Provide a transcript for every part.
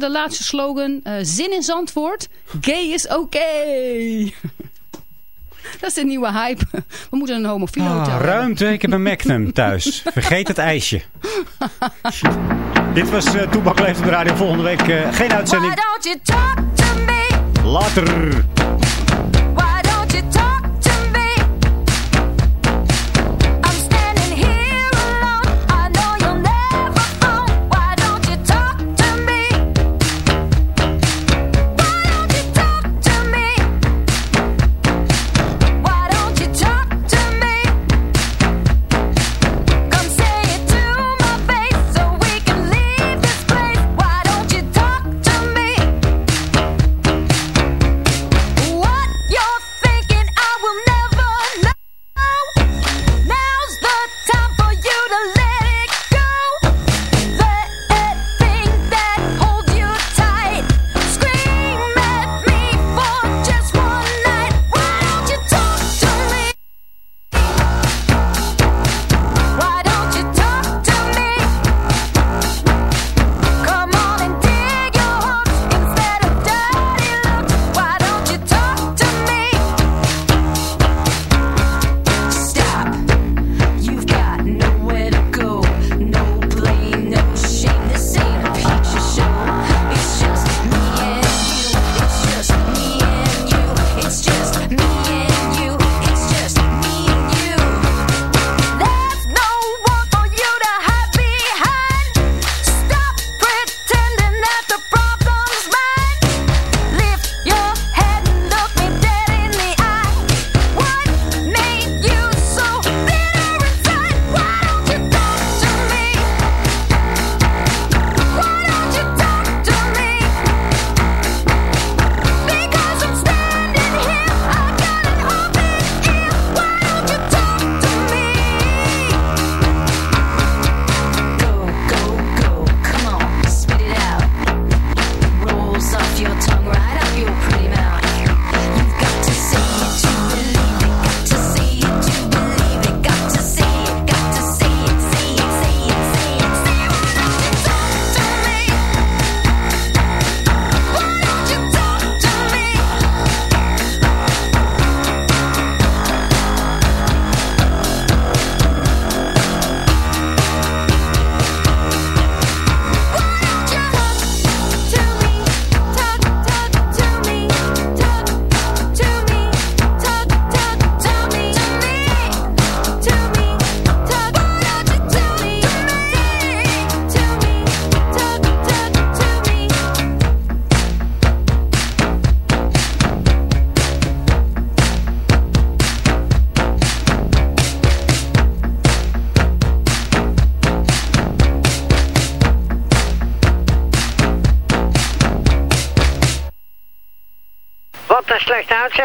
De laatste slogan, uh, zin in Zandvoort, gay is oké. Okay. Dat is de nieuwe hype. We moeten een homofiele ah, hotel Ruimte, ik heb een Magnum thuis. Vergeet het ijsje. Dit was uh, Toebak Leeft op de radio. Volgende week uh, geen uitzending. Later.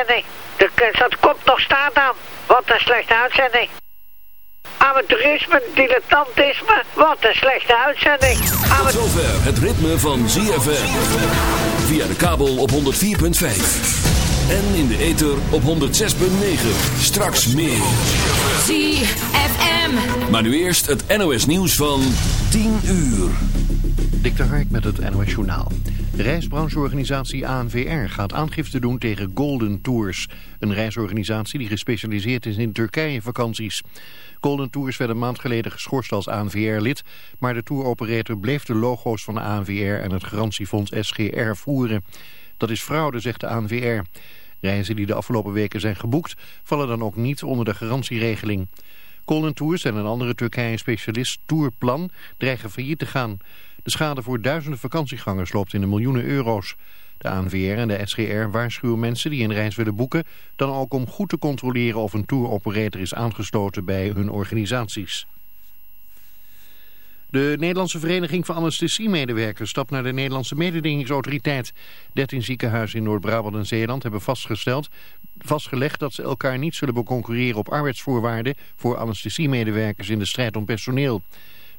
Uitzending. De, dat komt nog staan dan. Wat een slechte uitzending. Amateurisme, dilettantisme, wat een slechte uitzending. Tot zover het ritme van ZFM. Via de kabel op 104.5. En in de ether op 106.9. Straks meer. ZFM. Maar nu eerst het NOS nieuws van 10 uur. Dik de Hark met het NOS Journaal. Reisbrancheorganisatie ANVR gaat aangifte doen tegen Golden Tours. Een reisorganisatie die gespecialiseerd is in Turkije vakanties. Golden Tours werd een maand geleden geschorst als ANVR-lid... maar de touroperator bleef de logo's van de ANVR en het garantiefonds SGR voeren. Dat is fraude, zegt de ANVR. Reizen die de afgelopen weken zijn geboekt... vallen dan ook niet onder de garantieregeling. Golden Tours en een andere Turkije-specialist Tourplan dreigen failliet te gaan... De schade voor duizenden vakantiegangers loopt in de miljoenen euro's. De ANVR en de SGR waarschuwen mensen die een reis willen boeken... dan ook om goed te controleren of een touroperator is aangesloten bij hun organisaties. De Nederlandse Vereniging van Anesthesiemedewerkers stapt naar de Nederlandse mededingingsautoriteit. 13 ziekenhuizen in Noord-Brabant en Zeeland hebben vastgesteld, vastgelegd dat ze elkaar niet zullen beconcurreren op arbeidsvoorwaarden voor anesthesiemedewerkers in de strijd om personeel.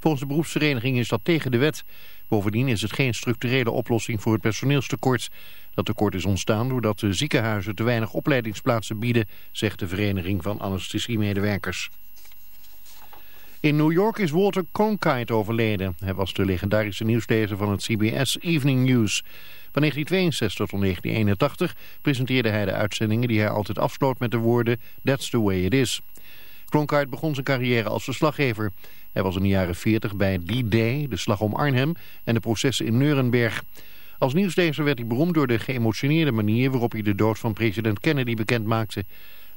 Volgens de beroepsvereniging is dat tegen de wet. Bovendien is het geen structurele oplossing voor het personeelstekort. Dat tekort is ontstaan doordat de ziekenhuizen te weinig opleidingsplaatsen bieden, zegt de Vereniging van Anesthesiemedewerkers. In New York is Walter Cronkite overleden. Hij was de legendarische nieuwslezer van het CBS Evening News. Van 1962 tot 1981 presenteerde hij de uitzendingen die hij altijd afsloot met de woorden That's the way it is. Cronkite begon zijn carrière als verslaggever. Hij was in de jaren 40 bij D-Day, de slag om Arnhem en de processen in Nuremberg. Als nieuwslezer werd hij beroemd door de geëmotioneerde manier waarop hij de dood van president Kennedy bekend maakte.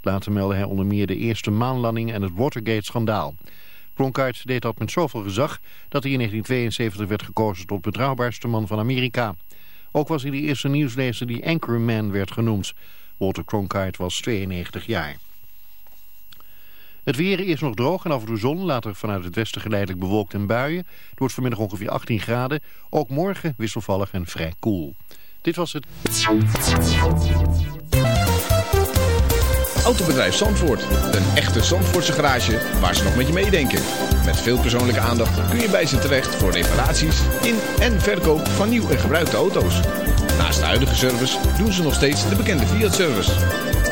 Later meldde hij onder meer de eerste maanlanding en het Watergate-schandaal. Cronkite deed dat met zoveel gezag dat hij in 1972 werd gekozen tot betrouwbaarste man van Amerika. Ook was hij de eerste nieuwslezer die Anchorman werd genoemd. Walter Cronkite was 92 jaar. Het weer is nog droog en af en toe zon. Later vanuit het westen geleidelijk bewolkt en buien. Het wordt vanmiddag ongeveer 18 graden. Ook morgen wisselvallig en vrij koel. Dit was het... Autobedrijf Zandvoort. Een echte Zandvoortse garage waar ze nog met je meedenken. Met veel persoonlijke aandacht kun je bij ze terecht voor reparaties in en verkoop van nieuw en gebruikte auto's. Naast de huidige service doen ze nog steeds de bekende Fiat-service.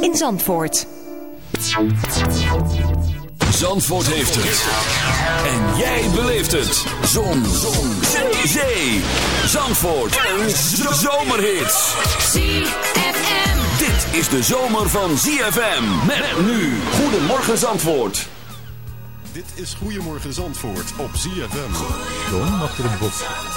in Zandvoort. Zandvoort heeft het. En jij beleeft het. Zon. Zon. Zee. Zee. Zandvoort. Een zomerhit. ZFM. Dit is de zomer van ZFM. Met nu. Goedemorgen Zandvoort. Dit is Goedemorgen Zandvoort op ZFM.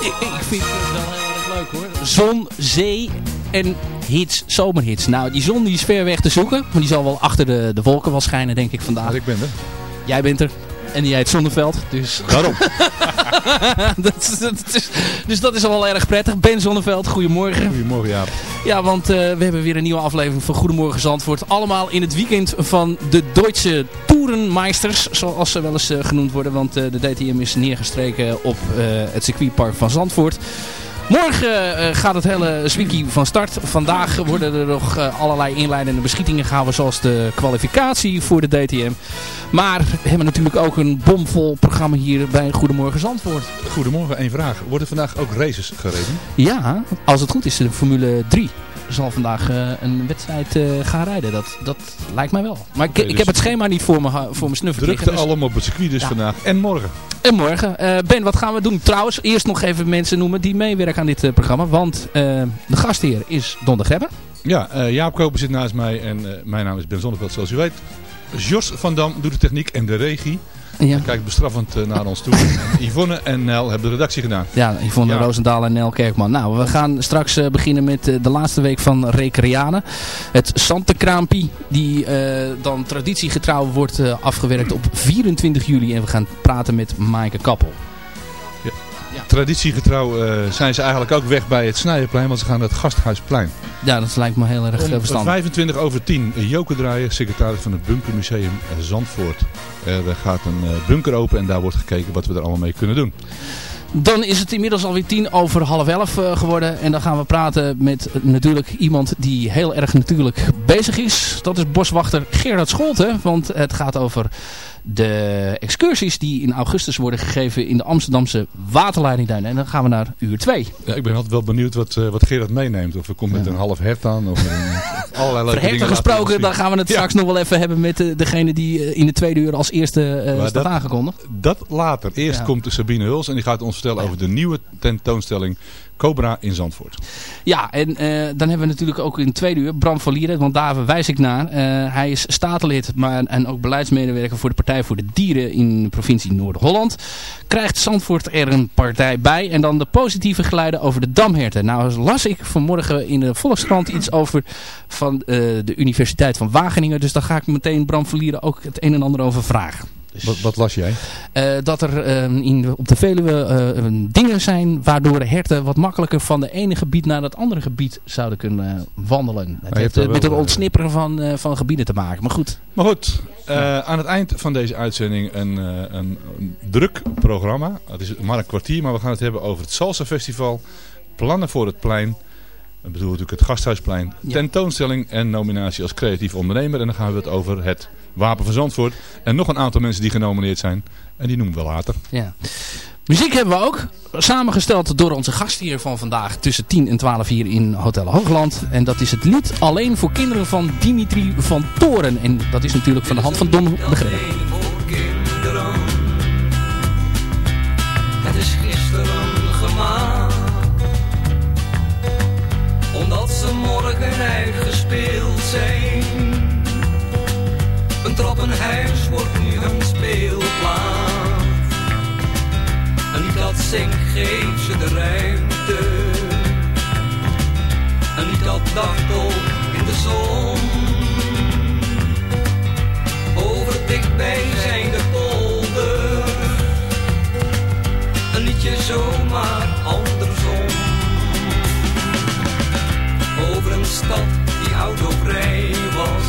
Ik, ik vind het wel heel erg leuk hoor. Zon, zee en hits, zomerhits. Nou, die zon die is ver weg te zoeken. Maar die zal wel achter de, de wolken wel schijnen, denk ik, vandaag. Ik ben er. Jij bent er. En jij het Zonneveld. Dus, Daarom. dat, is- dat is, dus dat is al wel erg prettig. Ben Zonneveld, goedemorgen. Goedemorgen Jaap. Ja, want eh, we hebben weer een nieuwe aflevering van Goedemorgen Zandvoort. Allemaal in het weekend van de Duitse Toerenmeisters, zoals ze wel eens eh, genoemd worden. Want eh, de DTM is neergestreken op het circuitpark van Zandvoort. Morgen eh, gaat het hele zwikkie van start. Vandaag worden er nog eh, allerlei inleidende beschietingen gehouden, zoals de kwalificatie voor de DTM. Maar we hebben natuurlijk ook een bomvol programma hier bij Goedemorgen Zandvoort. Goedemorgen, één vraag. Worden vandaag ook races gereden? Ja, als het goed is, de Formule 3 zal vandaag eh, een wedstrijd eh, gaan rijden. Dat, dat lijkt mij wel. Maar ik, ik dus- heb het schema niet voor me, voor me snuffig Drukte dus- allemaal op het circuit dus Ja. vandaag en morgen. En morgen. Eh, ben, wat gaan we doen? Trouwens, eerst nog even mensen noemen die meewerken aan dit eh, programma. Want eh, de gastheer is Don de Gebber. Ja, eh, Jaap Koper zit naast mij en eh, mijn naam is Ben Zonneveld zoals u weet. Jos van Dam doet de techniek en de regie. Ja, Kijkt bestraffend eh, naar ons toe. Yvonne en Nel hebben de redactie gedaan. ja Yvonne Ja. Roosendaal en Nel Kerkman. Nou, we gaan straks eh, beginnen met eh, de laatste week van Recreanen. Het Santekraampie, die dan traditiegetrouw wordt afgewerkt op 24 juli. En we gaan praten met Maaike Kappel. Traditiegetrouw eh, zijn ze eigenlijk ook weg bij het Snijenplein, want ze gaan naar het Gasthuisplein. Ja, dat lijkt me heel erg Om verstandig. 25 over 10 Joke Draaien, secretaris van het Bunkermuseum Zandvoort. Er gaat een eh, bunker open en daar wordt gekeken wat we er allemaal mee kunnen doen. Dan is het inmiddels alweer tien over half elf eh, geworden. En dan gaan we praten met eh, natuurlijk iemand die heel erg natuurlijk bezig is. Dat is boswachter Gerard Scholten. Want het gaat over de excursies die in augustus worden gegeven in de Amsterdamse waterleidingduinen. En dan gaan we naar uur 2. Ja, ik ben altijd wel benieuwd wat, eh, wat Gerard meeneemt. Of hij komt met een half hert aan. Of een, allerlei leuke dingen gesproken, dan gaan we het straks nog wel even hebben met eh, degene die eh, in de tweede uur als eerste staat dat- aangekondigd. Dat later. Eerst komt de Sabine Huls en die gaat ons vertellen over de nieuwe tentoonstelling Cobra in Zandvoort. Ja, en eh, dan hebben we natuurlijk ook in het tweede uur Bram van Lieren, want daar verwijs ik naar. Eh, hij is statenlid maar, en ook beleidsmedewerker voor de Partij voor de Dieren in de provincie Noord-Holland. Krijgt Zandvoort er een partij bij en dan de positieve geluiden over de damherten. Nou las ik vanmorgen in de Volkskrant iets over van eh, de Universiteit van Wageningen. Dus daar ga ik meteen Bram van Lieren ook het een en ander over vragen. Wat, wat las jij? Eh, dat er eh, in op de Veluwe eh, dingen zijn waardoor de herten wat makkelijker van de ene gebied naar het andere gebied zouden kunnen eh, wandelen. Het heeft heeft met het ontsnipperen van, eh, van gebieden te maken. Maar goed. Maar goed, eh, aan het eind van deze uitzending een, eh, een, een druk programma. Het is maar een kwartier, maar we gaan het hebben over het Salsa Festival. Plannen voor het plein. Ik bedoel natuurlijk het Gasthuisplein. Tentoonstelling en nominatie als creatief ondernemer. En dan gaan we het over het Wapen van Zandvoort. En nog een aantal mensen die genomineerd zijn. En die noemen we later. Ja. Muziek hebben we ook. Samengesteld door onze gast hier van vandaag tussen 10 en 12 hier in Hotel Hoogland. En dat is het lied Alleen voor kinderen van Dimitri van Toren. En dat is natuurlijk van de hand van Don de. In de zon. Over dichtbij zijn de polder. Een liedje zomaar andersom. Over een stad die autovrij was.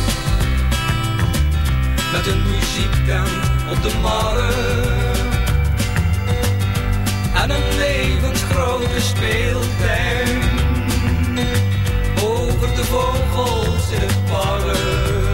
Met een muziektent op de markt. En een levensgrote speeltuin. Vogels in het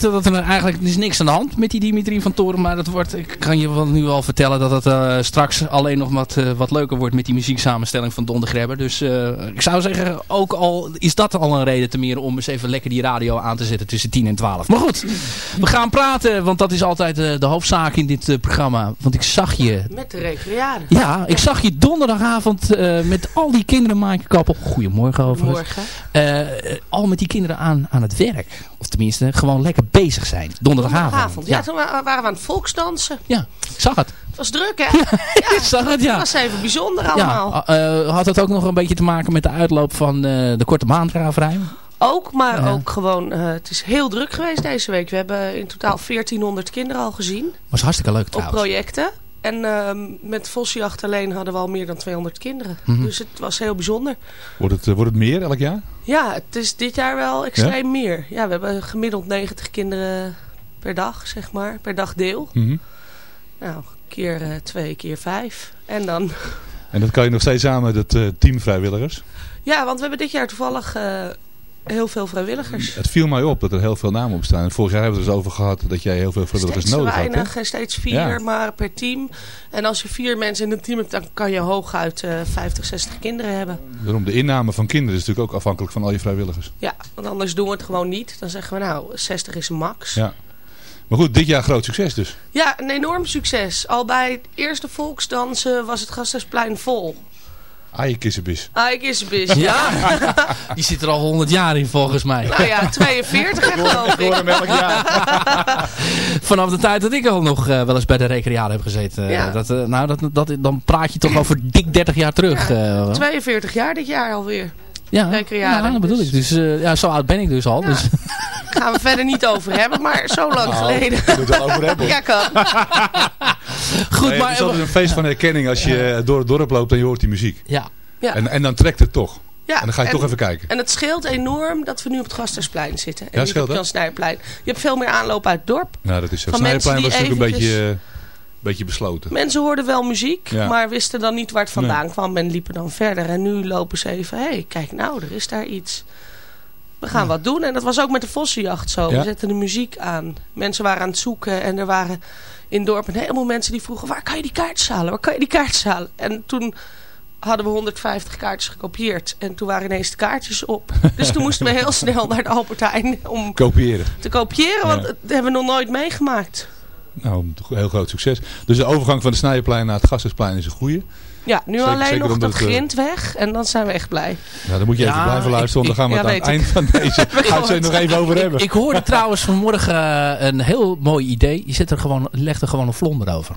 Dat er eigenlijk is niks aan de hand met die Dimitri van Toren. Maar dat wordt, ik kan je wel nu al vertellen dat het eh, straks alleen nog wat, eh, wat leuker wordt met die muzieksamenstelling van Don de Grebber. Dus eh, ik zou zeggen, ook al is dat al een reden te meer om eens even lekker die radio aan te zetten tussen 10 en 12. Maar goed, we gaan praten, want dat is altijd de hoofdzaak in dit programma. Want ik zag je Met de recreade. ja, ik zag je donderdagavond met al die kinderen, Maaike Kappel. Goedemorgen overigens. Morgen. Al met die kinderen aan, aan het werk. Tenminste, gewoon lekker bezig zijn. Donderdagavond. Avond. Ja, toen wa- waren we aan het volksdansen. Ja, ik zag het. Het was druk, hè? ik zag het, ja. Het was even bijzonder allemaal. Ja, eh, had het ook nog een beetje te maken met de uitloop van eh, de korte maandraverij? Ook, maar Ja. ook gewoon, eh, het is heel druk geweest deze week. We hebben in totaal 1400 kinderen al gezien Was hartstikke leuk op trouwens. projecten. En ehm, met Vossenjacht alleen hadden we al meer dan 200 kinderen. Mhm. Dus het was heel bijzonder. Wordt het, eh, wordt het meer elk jaar? Ja, het is dit jaar wel extreem meer. Ja, we hebben gemiddeld 90 kinderen per dag, zeg maar. Per dag deel. Mhm. Nou, keer eh, twee, keer vijf. En dan... En dat kan je nog steeds samen met het eh, team vrijwilligers. Ja, want we hebben dit jaar toevallig heel veel vrijwilligers. Het viel mij op dat er heel veel namen op staan. En vorig jaar hebben we het dus over gehad dat jij heel veel vrijwilligers Steeds te nodig had. hè? weinig, steeds vier Ja. maar per team. En als je vier mensen in een team hebt, dan kan je hooguit eh 50, 60 kinderen hebben. Daarom de inname van kinderen is natuurlijk ook afhankelijk van al je vrijwilligers. Ja, want anders doen we het gewoon niet. Dan zeggen we nou, 60 is max. Ja. Maar goed, dit jaar groot succes dus. Ja, een enorm succes. Al bij het eerste volksdansen was het Gasthuisplein vol. Aaie kissenbis. Ah, ik is bis. Ja, die zit er al 100 jaar in volgens mij. Nou ja, 42 geloof ik. hoor hem elk Vanaf de tijd dat ik al nog eh, wel eens bij de recreade heb gezeten. Ja. Eh, dat, eh, nou, dat, dat, dan praat je toch over dik 30 jaar terug. eh, wel. 42 jaar dit jaar alweer. Ja, ja, dat bedoel ik. Dus eh, ja, zo oud ben ik dus al. Dus. Gaan we verder niet over hebben, maar zo lang Nou, geleden. we moeten het wel over hebben. Ja, kan. Goed, Nee, maar... het is altijd een feest van herkenning als je door het dorp loopt en je hoort die muziek. Ja. Ja. En, en dan trekt het toch. Ja, en dan ga je en- toch even kijken. En het scheelt enorm dat we nu op het Gasthuisplein zitten. En Ja, niet scheelt op het Snijderplein. Je hebt veel meer aanloop uit het dorp. Nou, dat is zo. Was mensen die natuurlijk een beetje, eh, beetje besloten. Mensen hoorden wel muziek, Ja. maar wisten dan niet waar het vandaan kwam en liepen dan verder. En nu lopen ze even, hé, hey, kijk nou, er is daar iets. We gaan wat doen. En dat was ook met de Vossenjacht zo. Ja. We zetten de muziek aan. Mensen waren aan het zoeken en er waren in het dorp een heleboel mensen die vroegen... waar kan je die kaartjes halen? Waar kan je die kaartjes halen? En toen hadden we 150 kaartjes gekopieerd. En toen waren ineens de kaartjes op. Dus toen moesten we heel snel naar de Albert Heijn om Kopiëren. te kopiëren. Want dat hebben we nog nooit meegemaakt. Nou, een heel groot succes. Dus de overgang van de Snijderplein naar het Gasthuisplein is een goede. Ja, nu Zeker- alleen zeker nog dat het, eh, grind weg. En dan zijn we echt blij. Nou, dan moet je even Ja, blijven luisteren, want dan gaan we ik- het aan ja, het eind van deze uitzending nog even over hebben. Ik hoorde trouwens vanmorgen eh, een heel mooi idee. Je zet er gewoon, legt er gewoon een vlonder over.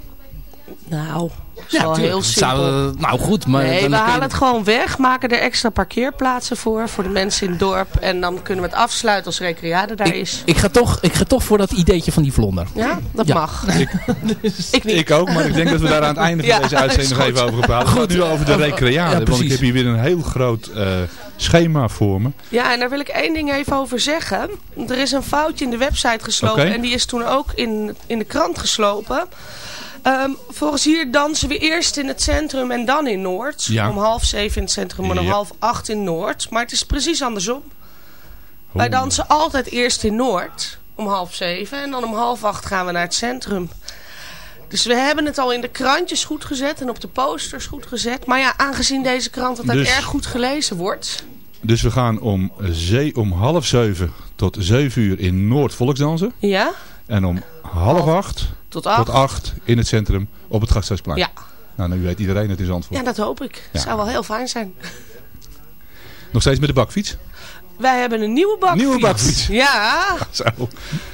Nou, is Ja, wel tuurlijk. heel simpel. zou, nou goed, maar... nee, dan we je- halen het gewoon weg. Maken er extra parkeerplaatsen voor. Voor de mensen in het dorp. En dan kunnen we het afsluiten als recreade daar is. Ik ga, toch, ik ga toch voor dat ideetje van die vlonder. Ja, dat Ja. mag. Ik, Ik niet. ik ook, maar ik denk dat we daar aan het einde van Ja, deze uitzending nog even over gaan praten. Goed, nu over de recreade, Ja, want ik heb hier weer een heel groot eh, schema voor me. Ja, en daar wil ik één ding even over zeggen. Er is een foutje in de website geslopen. En die is toen ook in, in de krant geslopen. Ehm, volgens hier dansen we eerst in het centrum en dan in Noord. Ja. Om half zeven in het centrum en om Ja. half acht in Noord. Maar het is precies andersom. Wij dansen altijd eerst in Noord om half zeven. En dan om half acht gaan we naar het centrum. Dus we hebben het al in de krantjes goed gezet en op de posters goed gezet. Maar ja, aangezien deze krant altijd Dus- erg goed gelezen wordt... Dus we gaan om, zee, om half zeven tot zeven uur in Noord volksdansen. Ja? En om half acht Tot acht. tot acht in het centrum op het Gasthuisplein. Ja. Nou, nu weet iedereen het is antwoord. Ja, dat hoop ik. Ja. Zou wel heel fijn zijn. Nog steeds met de bakfiets? Wij hebben een nieuwe bakfiets. Nieuwe bakfiets. Ja, Zo.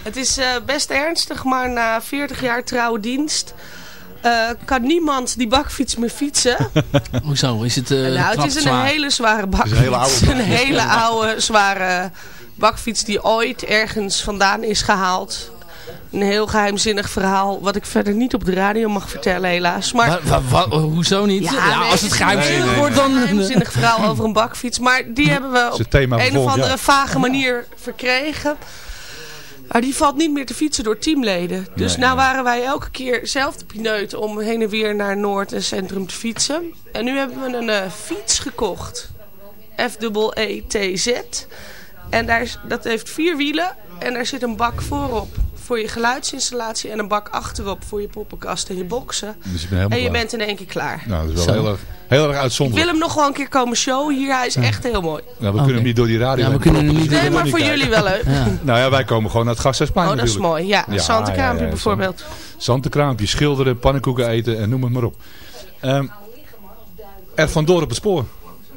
het is eh, best ernstig, maar na 40 jaar trouwe dienst... eh, kan niemand die bakfiets meer fietsen. Hoezo? Is het, eh nou, het is een zwaar? hele zware bakfiets. een hele oude Een hele oude, zware bakfiets die ooit ergens vandaan is gehaald. Een heel geheimzinnig verhaal, wat ik verder niet op de radio mag vertellen helaas. Maar Wa- wa- wa- hoezo niet? Ja, nee, als het geheimzinnig een wordt dan... geheimzinnig verhaal over een bakfiets. Maar die hebben we op een of andere vage manier verkregen. Maar die valt niet meer te fietsen door teamleden. Dus Nee, nou nee. hebben wij elke keer zelf de pineut om heen en weer naar Noord en Centrum te fietsen. En nu hebben we een eh, fiets gekocht. F-E-E-T-Z. En daar is, dat heeft vier wielen en daar zit een bak voorop voor je geluidsinstallatie en een bak achterop voor je poppenkast en je boksen. Dus En je klaar. bent in één keer klaar. Nou, dat is Zo. wel heel erg, heel erg Ik wil uitzonderlijk. hem nog wel een keer komen showen hier. Hij is echt heel mooi. Nou, we kunnen hem niet door die radio Ja, we kunnen hem niet Nee, maar voor jullie wel leuk. Nou ja, wij komen gewoon naar het Gasthuisplein Oh, dat is mooi. Ja, Ja, ja, bijvoorbeeld. Zantenkraampje, schilderen, pannenkoeken eten en noem het maar op. Ehm er vandoor op het spoor.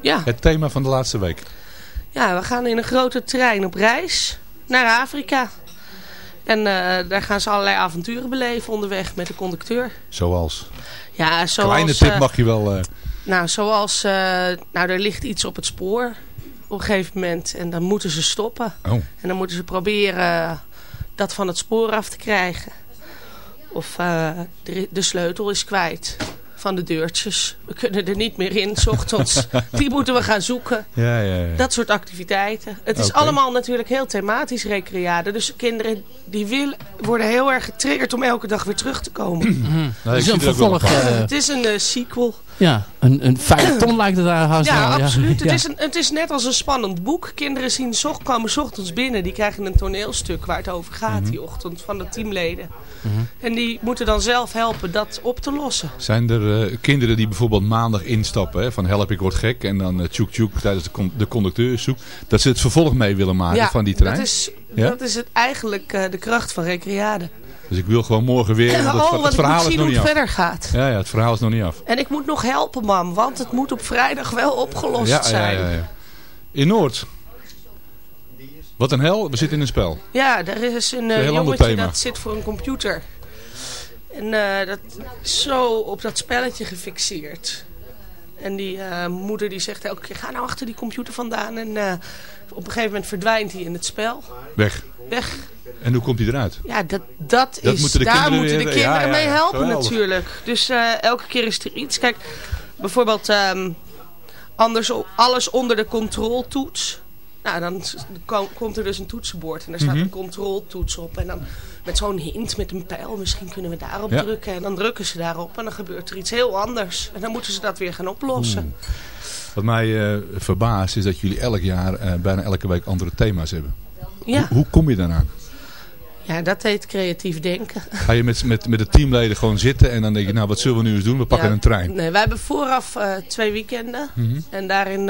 Ja. Het thema van de laatste week. Ja, we gaan in een grote trein op reis naar Afrika. En eh, daar gaan ze allerlei avonturen beleven onderweg met de conducteur. Zoals. Ja, zoals... Kleine tip eh, mag je wel... eh, Nou, zoals... nou, er ligt iets op het spoor op een gegeven moment. En dan moeten ze stoppen. Oh. En dan moeten ze proberen dat van het spoor af te krijgen. Of de, de sleutel is kwijt van de deurtjes. We kunnen er niet meer in, s ochtends. Die moeten we gaan zoeken. ja, ja, ja. Dat soort activiteiten. Het is allemaal natuurlijk heel thematisch recreade. Dus de kinderen die willen, worden heel erg getriggerd om elke dag weer terug te komen. Nou, Het is een er vervolg. eh, het is een sequel. ja, een, een feuilleton lijkt het daar haast Ja, wel. absoluut. Ja. Het, is een, het is net als een spannend boek. Kinderen zien, zo- komen 's ochtends binnen. Die krijgen een toneelstuk waar het over gaat Mhm. die ochtend van de teamleden. En die moeten dan zelf helpen dat op te lossen. Zijn er eh, kinderen die bijvoorbeeld maandag instappen, hè, van help ik word gek en dan uh, tjoek tjoek tijdens de, con de conducteurszoek, dat ze het vervolg mee willen maken van die trein? Dat is, Ja? dat is het eigenlijk eh, de kracht van recreade. Dus ik wil gewoon morgen weer, het, oh, het ik verhaal moet is zien nog hoe niet het af. verder gaat. Ja, ja, het verhaal is nog niet af. En ik moet nog helpen, mam, want het moet op vrijdag wel opgelost Ja, zijn. ja, ja. In Noord. Wat een hel, we zitten in een spel. Ja, er is een een eh, heel ander jongetje dat zit voor een computer. En eh, dat is zo op dat spelletje gefixeerd. En die eh, moeder die zegt elke keer, ga nou achter die computer vandaan. En eh, op een gegeven moment verdwijnt hij in het spel. Weg. Weg. En hoe komt hij eruit? Ja, dat, dat, Dat is, moeten daar moeten de kinderen ja, ja, mee helpen Geweldig. natuurlijk. Dus elke keer is er iets. Kijk, bijvoorbeeld ehm, anders, alles onder de controltoets. Nou, dan komt er dus een toetsenbord en daar staat Mhm. een controltoets op. En dan met zo'n hint, met een pijl, misschien kunnen we daarop Ja. drukken. En dan drukken ze daarop en dan gebeurt er iets heel anders. En dan moeten ze dat weer gaan oplossen. Wat mij eh, verbaast is dat jullie elk jaar eh, bijna elke week andere thema's hebben. Ja. Hoe, hoe kom je daaraan? ja, dat heet creatief denken. Ga je met, met, met de teamleden gewoon zitten en dan denk je, nou wat zullen we nu eens doen? We pakken Ja, een trein. Nee, wij hebben vooraf eh, twee weekenden. Mhm. En daarin,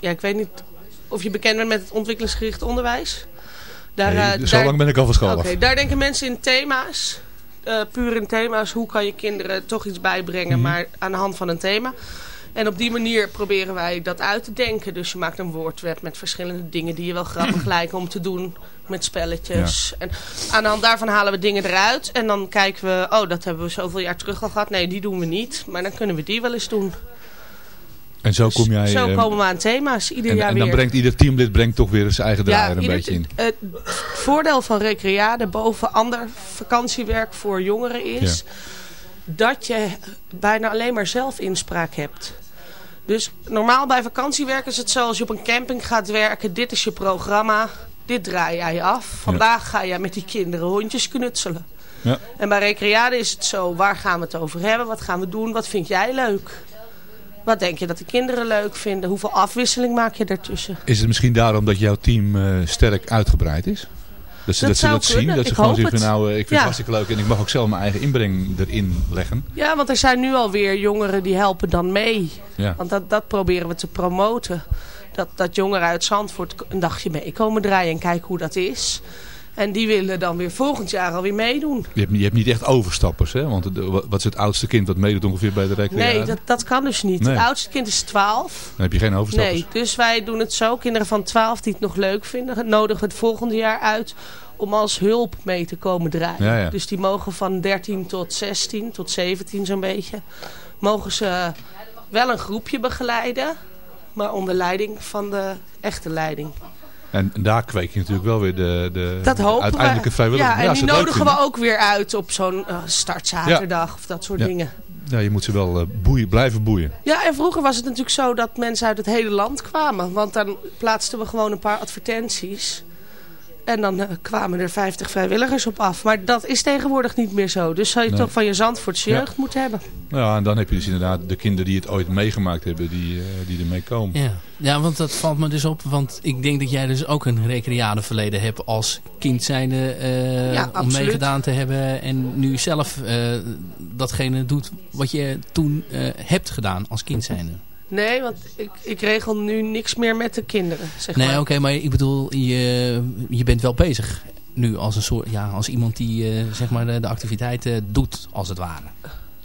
ja, ik weet niet of je bekend bent met het ontwikkelingsgericht onderwijs. Daar, Nee, eh, zo daar- lang ben ik al van school Oké, daar denken mensen in thema's. eh, puur in thema's. Hoe kan je kinderen toch iets bijbrengen, Mhm. maar aan de hand van een thema. En op die manier proberen wij dat uit te denken. Dus je maakt een woordweb met verschillende dingen die je wel grappig lijken om te doen. Met spelletjes. En aan de hand daarvan halen we dingen eruit. En dan kijken we, oh dat hebben we zoveel jaar terug al gehad. Nee, die doen we niet. Maar dan kunnen we die wel eens doen. En zo kom jij... Zo eh, komen we aan thema's ieder en, jaar en dan weer. brengt ieder teamlid brengt toch weer zijn eigen draai er een ieder- beetje in. Het voordeel van recreade boven ander vakantiewerk voor jongeren is... dat je bijna alleen maar zelf inspraak hebt. Dus normaal bij vakantiewerk is het zo als je op een camping gaat werken... dit is je programma, dit draai jij af. Vandaag ga jij met die kinderen hondjes knutselen. Ja. En bij recreade is het zo, waar gaan we het over hebben? Wat gaan we doen? Wat vind jij leuk? Wat denk je dat de kinderen leuk vinden? Hoeveel afwisseling maak je daartussen? Is het misschien daarom dat jouw team eh, sterk uitgebreid is? Dat ze Dat dat, ze dat zien, dat ze gewoon zeggen van nou, eh, ik vind Ja. het hartstikke leuk en ik mag ook zelf mijn eigen inbreng erin leggen. Ja, want er zijn nu alweer jongeren die helpen dan mee. Ja. Want dat, dat proberen we te promoten. Dat, dat jongeren uit Zandvoort een dagje mee komen draaien en kijken hoe dat is. En die willen dan weer volgend jaar alweer meedoen. Je hebt, niet- je hebt niet echt overstappers, hè? Want de- wat is het oudste kind wat meedoet ongeveer bij de recreatie? Nee, dat, dat kan dus niet. Nee. Het oudste kind is 12. Dan heb je geen overstappers. Nee, dus wij doen het zo. Kinderen van 12 die het nog leuk vinden, nodigen het volgende jaar uit om als hulp mee te komen draaien. Ja, ja. Dus die mogen van 13 tot 16, tot 17 zo'n beetje, mogen ze wel een groepje begeleiden, maar onder leiding van de echte leiding. En, daar kweek je natuurlijk wel weer de, de, Dat de uiteindelijke we. vrijwilligers. Ja, en die nodigen we ook weer uit op zo'n eh, startzaterdag of dat soort Ja. dingen. Ja, je moet ze wel eh, boeien, blijven boeien. Ja, en vroeger was het natuurlijk zo dat mensen uit het hele land kwamen. Want dan plaatsten we gewoon een paar advertenties. En dan eh, kwamen er 50 vrijwilligers op af. Maar dat is tegenwoordig niet meer zo. Dus zou je Nee. toch van je Zandvoortse Ja. jeugd moeten hebben. Ja, en dan heb je dus inderdaad de kinderen die het ooit meegemaakt hebben, die, eh, die ermee komen. Ja. ja, want dat valt me dus op. Want ik denk dat jij dus ook een recreade verleden hebt als kind zijnde eh, Ja, om meegedaan te hebben. En nu zelf eh, datgene doet wat je toen eh, hebt gedaan als kind zijnde. Nee, want ik, ik regel nu niks meer met de kinderen. Zeg Nee, maar. oké, maar ik bedoel, je, je bent wel bezig nu als een soort, ja, als iemand die eh, zeg maar de, de activiteiten doet, als het ware.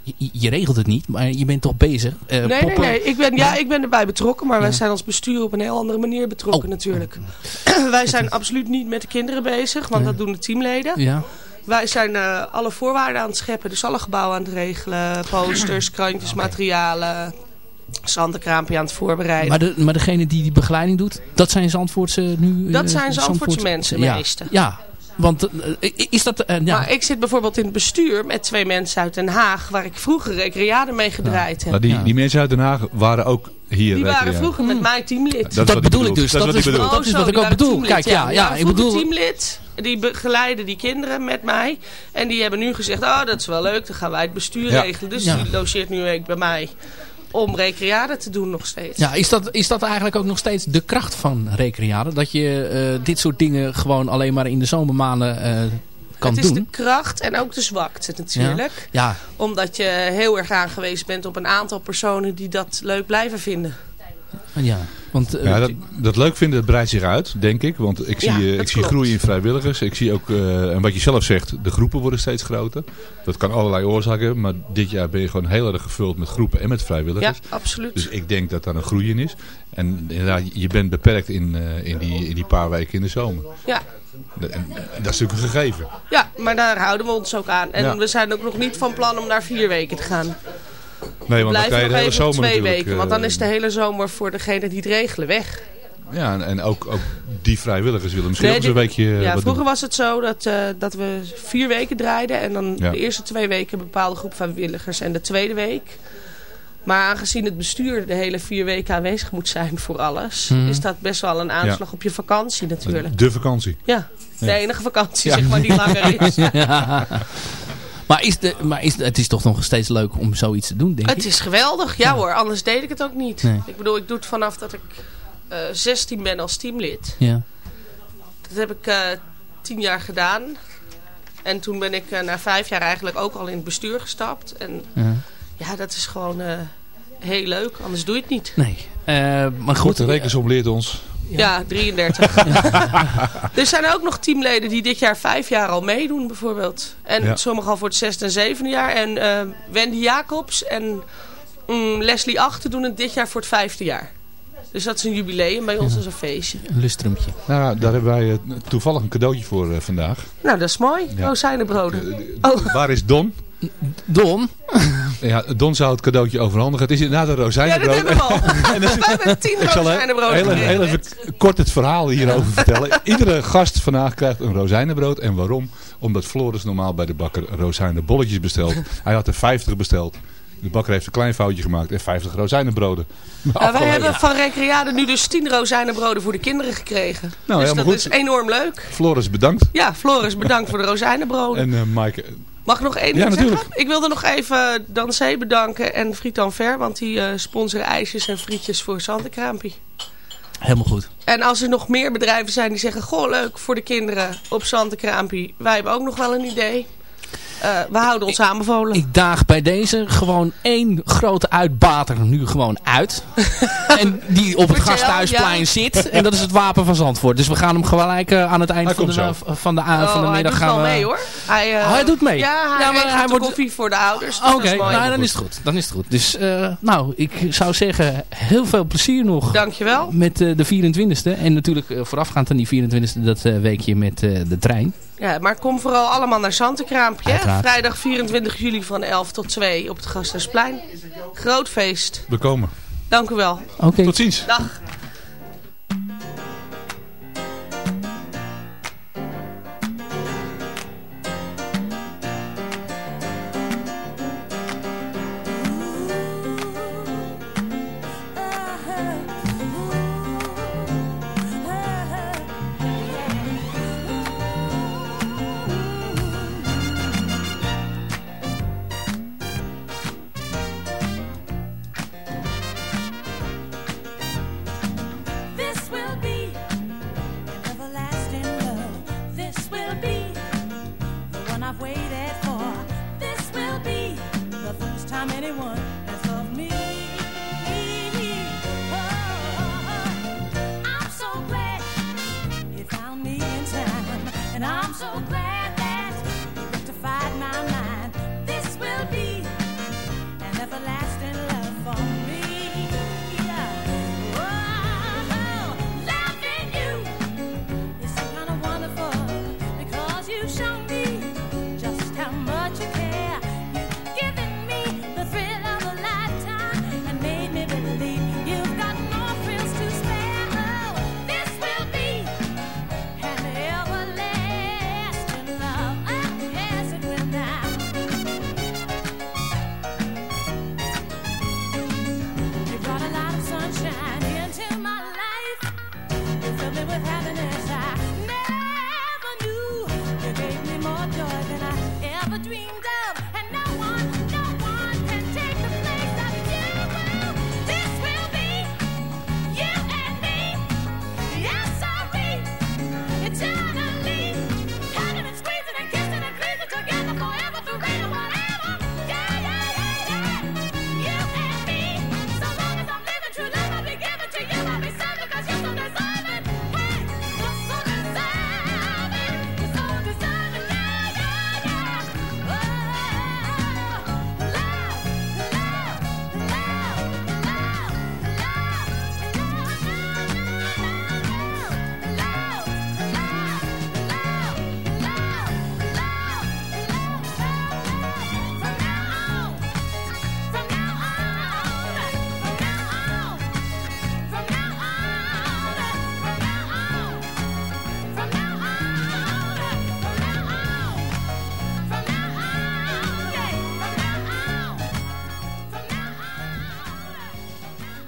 Je, je regelt het niet, maar je bent toch bezig. Eh, Nee, nee, nee. Ik ben, ja, ik ben erbij betrokken, maar wij zijn als bestuur op een heel andere manier betrokken Oh. natuurlijk. wij zijn absoluut niet met de kinderen bezig, want dat doen de teamleden. Ja. Wij zijn eh, alle voorwaarden aan het scheppen, dus alle gebouwen aan het regelen. Posters, krantjes, materialen, zandenkraampje aan het voorbereiden. Maar, de, maar degene die die begeleiding doet, dat zijn Zandvoortse nu? Dat eh, zijn Zandvoortse mensen, de ja. meeste. Ja, want eh, is dat... eh, ja. Maar ik zit bijvoorbeeld in het bestuur met twee mensen uit Den Haag, waar ik vroeger recreade mee gedraaid heb. Maar die, die mensen uit Den Haag waren ook hier. Die waren vroeger met mij teamlid. Dat bedoel ik dus. Dat is Dat is- dat Oh, wat ik ook bedoel. teamlid, Kijk, ja, ja, Die ik bedoel- teamlid. Die begeleiden die kinderen met mij. En die hebben nu gezegd, oh dat is wel leuk, dan gaan wij het bestuur Ja. regelen. Dus Ja. die logeert nu een week bij mij om recreade te doen nog steeds. Ja, is dat, is dat eigenlijk ook nog steeds de kracht van recreade? Dat je eh, dit soort dingen gewoon alleen maar in de zomermaanden eh, kan het is doen? de kracht en ook de zwakte natuurlijk. Ja. Omdat je heel erg aangewezen bent op een aantal personen die dat leuk blijven vinden. Ja, want... eh, Ja, dat, dat leuk vinden, dat breidt zich uit, denk ik. Want ik zie, Ja, eh, ik zie groei in vrijwilligers. Ik zie ook, eh, en wat je zelf zegt, de groepen worden steeds groter. Dat kan allerlei oorzaken hebben. Maar dit jaar ben je gewoon heel erg gevuld met groepen en met Ja, vrijwilligers. absoluut. Dus ik denk dat daar een groei in is. En inderdaad, je bent beperkt in, eh, in, die, in die paar weken in de zomer. Ja. En, en dat is natuurlijk een gegeven. ja, maar daar houden we ons ook aan. En Ja. we zijn ook nog niet van plan om naar vier weken te gaan. Nee, want dan kan je de hele zomer twee weken. Want dan eh, is de hele zomer voor degene die het regelen weg. Ja, en, en ook, ook die vrijwilligers willen misschien Nee, een weekje eh, ja, vroeger doen. was het zo dat, eh, dat we vier weken draaiden. En dan Ja. de eerste twee weken een bepaalde groep vrijwilligers. En de tweede week. Maar aangezien het bestuur de hele vier weken aanwezig moet zijn voor alles. Mhm. Is dat best wel een aanslag op je vakantie natuurlijk. De vakantie. Ja, de Ja. enige vakantie zeg maar die langer is. Maar, is de, maar is, het is toch nog steeds leuk om zoiets te doen, denk ik? Het is geweldig, ja hoor. Anders deed ik het ook niet. Nee. Ik bedoel, ik doe het vanaf dat ik eh 16 ben als teamlid. Ja. Dat heb ik eh tien jaar gedaan. En toen ben ik eh, na vijf jaar eigenlijk ook al in het bestuur gestapt. En Ja. ja, dat is gewoon eh, heel leuk. Anders doe je het niet. Nee. Eh, maar goed. Goed, de rekensom leert ons. Ja, 33. er zijn ook nog teamleden die dit jaar vijf jaar al meedoen bijvoorbeeld. En Ja. sommigen al voor het zesde en zevende jaar. En eh, Wendy Jacobs en mm, Leslie Achter doen het dit jaar voor het vijfde jaar. Dus dat is een jubileum. Bij ons is een feestje. Een lustrumpje. Nou, daar hebben wij eh, toevallig een cadeautje voor eh, vandaag. Nou, dat is mooi. Ja. Rozijnenbroden. Oh, Waar is Don? Don? Ja, Don zou het cadeautje overhandigen. Het is inderdaad een ja, rozijnenbrood. dat hebben we al. We hebben tien Ik zal heel, even kort het verhaal hierover vertellen. Iedere gast vandaag krijgt een rozijnenbrood. En waarom? Omdat Floris normaal bij de bakker rozijnenbolletjes bestelt. Hij had er 50 besteld. De bakker heeft een klein foutje gemaakt en 50 rozijnenbroden. Nou, wij hebben van Recreade nu dus 10 rozijnenbroden voor de kinderen gekregen. Nou, dus helemaal dat goed. is enorm leuk. Floris bedankt. Ja, Floris, bedankt voor de rozijnenbroden. En Maaike, Mag ik nog één Ja, zeggen? Ik wilde nog even Dansé bedanken en Friet Ver, want die eh, sponsoren ijsjes en frietjes voor Zandekraampie. Helemaal goed. En als er nog meer bedrijven zijn die zeggen, goh leuk voor de kinderen op Zandekraampie. Wij hebben ook nog wel een idee. Eh, we houden ons aanbevolen. Ik daag bij deze gewoon één grote uitbater nu gewoon uit. en die op het Vertel, Gasthuisplein ja. zit. En dat is het wapen van Zandvoort. Dus we gaan hem gelijk eh, aan het eind Hij van de, van de, a- van de Oh, hij middag doet gaan wel we... mee hoor. Hij, eh, hij doet mee? Ja, hij, Ja, maar hij de wordt- koffie voor de ouders. dus Oké, nou, dan is het goed. Dan is het goed. Dus eh, nou, ik zou zeggen, heel veel plezier nog. Dankjewel. Met eh, de 24e. En natuurlijk voorafgaand aan die 24e dat eh, weekje met eh, de trein. Ja, maar kom vooral allemaal naar? Uiteraard. Vrijdag 24 juli van 11 tot 2 op het Gasthuisplein. Groot feest. we komen. Dank u wel. Oké. Tot ziens. Dag.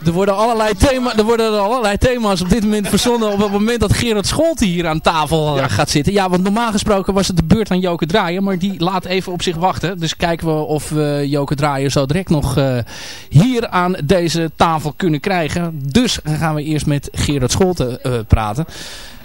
Er worden, allerlei thema, er worden allerlei thema's op dit moment verzonnen op het moment dat Gerard Scholte hier aan tafel eh, gaat zitten. Ja, want normaal gesproken was het de beurt aan Joke Draaien, maar die laat even op zich wachten. Dus kijken we of we Joke Draaien zo direct nog eh, hier aan deze tafel kunnen krijgen. Dus gaan we eerst met Gerard Scholte eh, praten.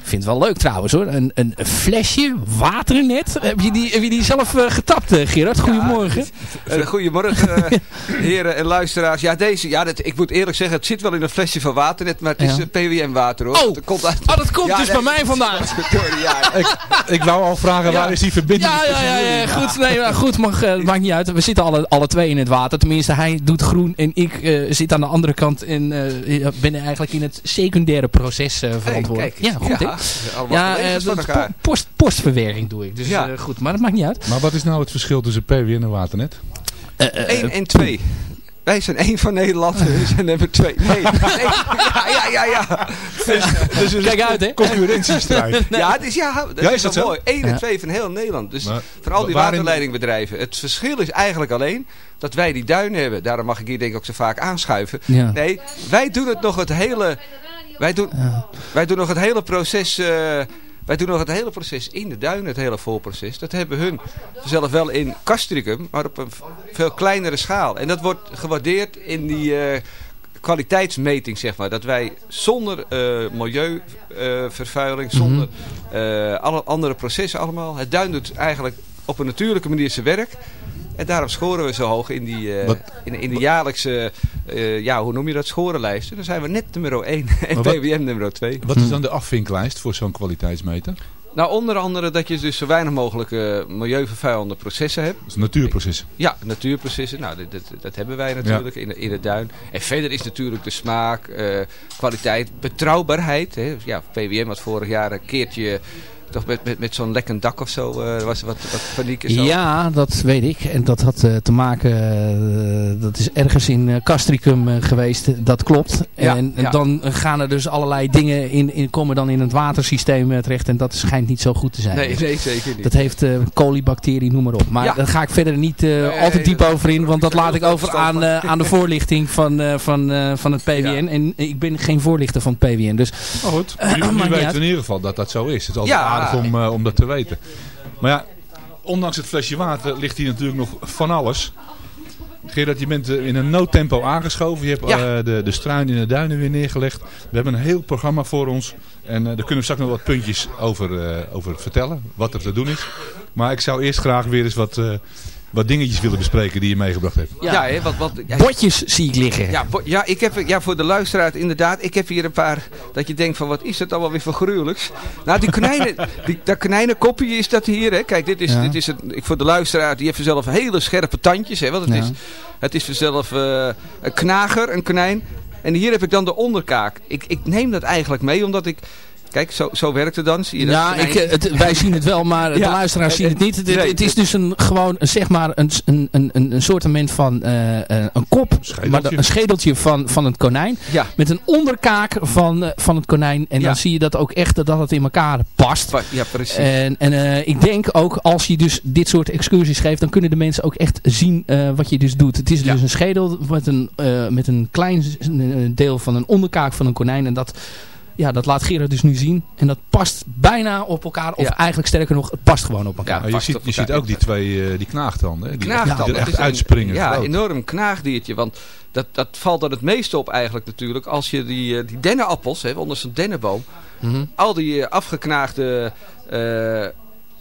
Ik vind het wel leuk trouwens hoor. Een, een flesje waternet. Heb je die, heb je die zelf eh, getapt eh, Gerard? Goedemorgen. Eh, goedemorgen, eh, heren en luisteraars. Ja, deze, ja dat, ik moet eerlijk zeggen, het zit wel in een flesje van waternet, maar het is Ja. eh, PWM-water hoor. Oh. dat komt, uit, Oh, dat komt Ja, dus nee, bij mij vandaan. Ja. Ik, ik wou al vragen, waar is die verbinding? Ja, ja, ja, ja, goed. Nee, maar goed, mag, maakt niet uit. We zitten alle, alle twee in het water. Tenminste, hij doet groen en ik eh, zit aan de andere kant en eh, ben eigenlijk in het secundaire proces eh, verantwoordelijk. ja, goed hè? Allemaal Ja, collega's eh, post, postverwerking doe ik. Dus Ja. eh, goed, maar dat maakt niet uit. Maar wat is nou het verschil tussen PWN en Waternet? Eh, 1 en 2. Wij zijn één van Nederland en we zijn nummer 2. Nee, nee, ja, ja, ja, ja. Dus Kijk uit hè. Concurrentiestrijd. Ja, het is, ja, dat Ja, is, is dat mooi. 1 en Ja. 2 van heel Nederland. Dus Maar voor al die waarin- waterleidingbedrijven. Het verschil is eigenlijk alleen dat wij die duinen hebben. Daarom mag ik hier denk ik ook zo vaak aanschuiven. Ja. Nee, wij doen het nog het hele... Wij doen, wij doen nog het hele proces... eh, wij doen nog het hele proces in de duinen, het hele voorproces. Dat hebben hun zelf wel in Castricum, maar op een veel kleinere schaal. En dat wordt gewaardeerd in die eh, kwaliteitsmeting, zeg maar. Dat wij zonder eh, milieuvervuiling, zonder eh, alle andere processen allemaal... Het duin doet eigenlijk op een natuurlijke manier zijn werk. En daarom scoren we zo hoog in, die, eh, Wat- in, in de jaarlijkse, eh, ja, hoe noem je dat, scorenlijsten. Dan zijn we net nummer 1 en wat- PWM nummer 2. Wat is dan de afvinklijst voor zo'n kwaliteitsmeter? Nou, onder andere dat je dus zo weinig mogelijk eh, milieuvervuilende processen hebt. Is natuurprocessen. Ja, natuurprocessen. Nou, dat, dat, dat hebben wij natuurlijk in, de- in het duin. En verder is natuurlijk de smaak, eh, kwaliteit, betrouwbaarheid. Hè. Ja, PWM had vorig jaar een keertje toch met, met, met zo'n lekkend dak of zo. eh, was er wat, wat paniek zo. Ja, dat weet ik. En dat had eh, te maken, eh, dat is ergens in eh, Castricum geweest. Dat klopt. Ja, en ja. dan gaan er dus allerlei dingen in, in, komen dan in het watersysteem terecht. En dat schijnt niet zo goed te zijn. Nee, nee, zeker niet. Dat heeft eh kolibacterie, noem maar op. Maar Ja. daar ga ik verder niet eh, Nee, altijd diep dat- over in. Want dat laat ik over aan, eh, aan de voorlichting van, eh, van, eh, van het PWN. En ik ben geen voorlichter van het PWN. Dus Maar goed, Eh, nu, nu maakt niet weten uit. we in ieder geval dat dat zo is. Het is altijd Ja. Om, eh, om dat te weten. Maar ja, ondanks het flesje water ligt hier natuurlijk nog van alles. Gerard, je bent eh, in een noodtempo aangeschoven. Je hebt Ja. eh, de, de struin in de duinen weer neergelegd. We hebben een heel programma voor ons. En daar kunnen we straks nog wat puntjes over, over vertellen. Wat er te doen is. Maar ik zou eerst graag weer eens wat, wat dingetjes willen bespreken die je meegebracht hebt. Ja, hè, wat, wat, ja, Botjes zie ik liggen. Ja, bo- ja, ik heb, ja, voor de luisteraar inderdaad. Ik heb hier een paar dat je denkt van wat is dat allemaal weer voor gruwelijks. Nou, die konijnen, die, dat konijnenkopje is dat hier. Hè. Kijk, dit is, Ja. dit is het, ik, voor de luisteraar, die heeft zelf hele scherpe tandjes. Hè, want het Ja. is, het is zelf een knager, een konijn. En hier heb ik dan de onderkaak. Ik, ik neem dat eigenlijk mee omdat ik... Kijk, zo, zo werkt het dan. Zie je dat Ja, konijn? ik, eh, het, wij zien het wel, maar de Ja. luisteraars zien het niet. Het, Nee. het is dus een, gewoon een, zeg maar een, een, een, een soortement van eh, eh, een kop, maar de- een schedeltje van, van het konijn. Ja. Met een onderkaak van, van het konijn. En Ja. dan zie je dat ook echt dat het in elkaar past. Ja, precies. En, en eh, ik denk ook, als je dus dit soort excursies geeft, dan kunnen de mensen ook echt zien eh, wat je dus doet. Het is dus een schedel met een, eh, met een klein deel van een onderkaak van een konijn. En dat, ja, dat laat Gerard dus nu zien. En dat past bijna op elkaar. Of eigenlijk sterker nog, het past gewoon op elkaar. Je ziet, je ziet ook die twee eh, die knaagtanden. hè, Die, Knaagtanden. die er echt uitspringen. Ja, groot. enorm knaagdiertje. Want dat, dat valt dan het meeste op eigenlijk natuurlijk. Als je die, eh, die dennenappels, hè, onder zo'n dennenboom. Mhm. Al die eh, afgeknaagde... eh,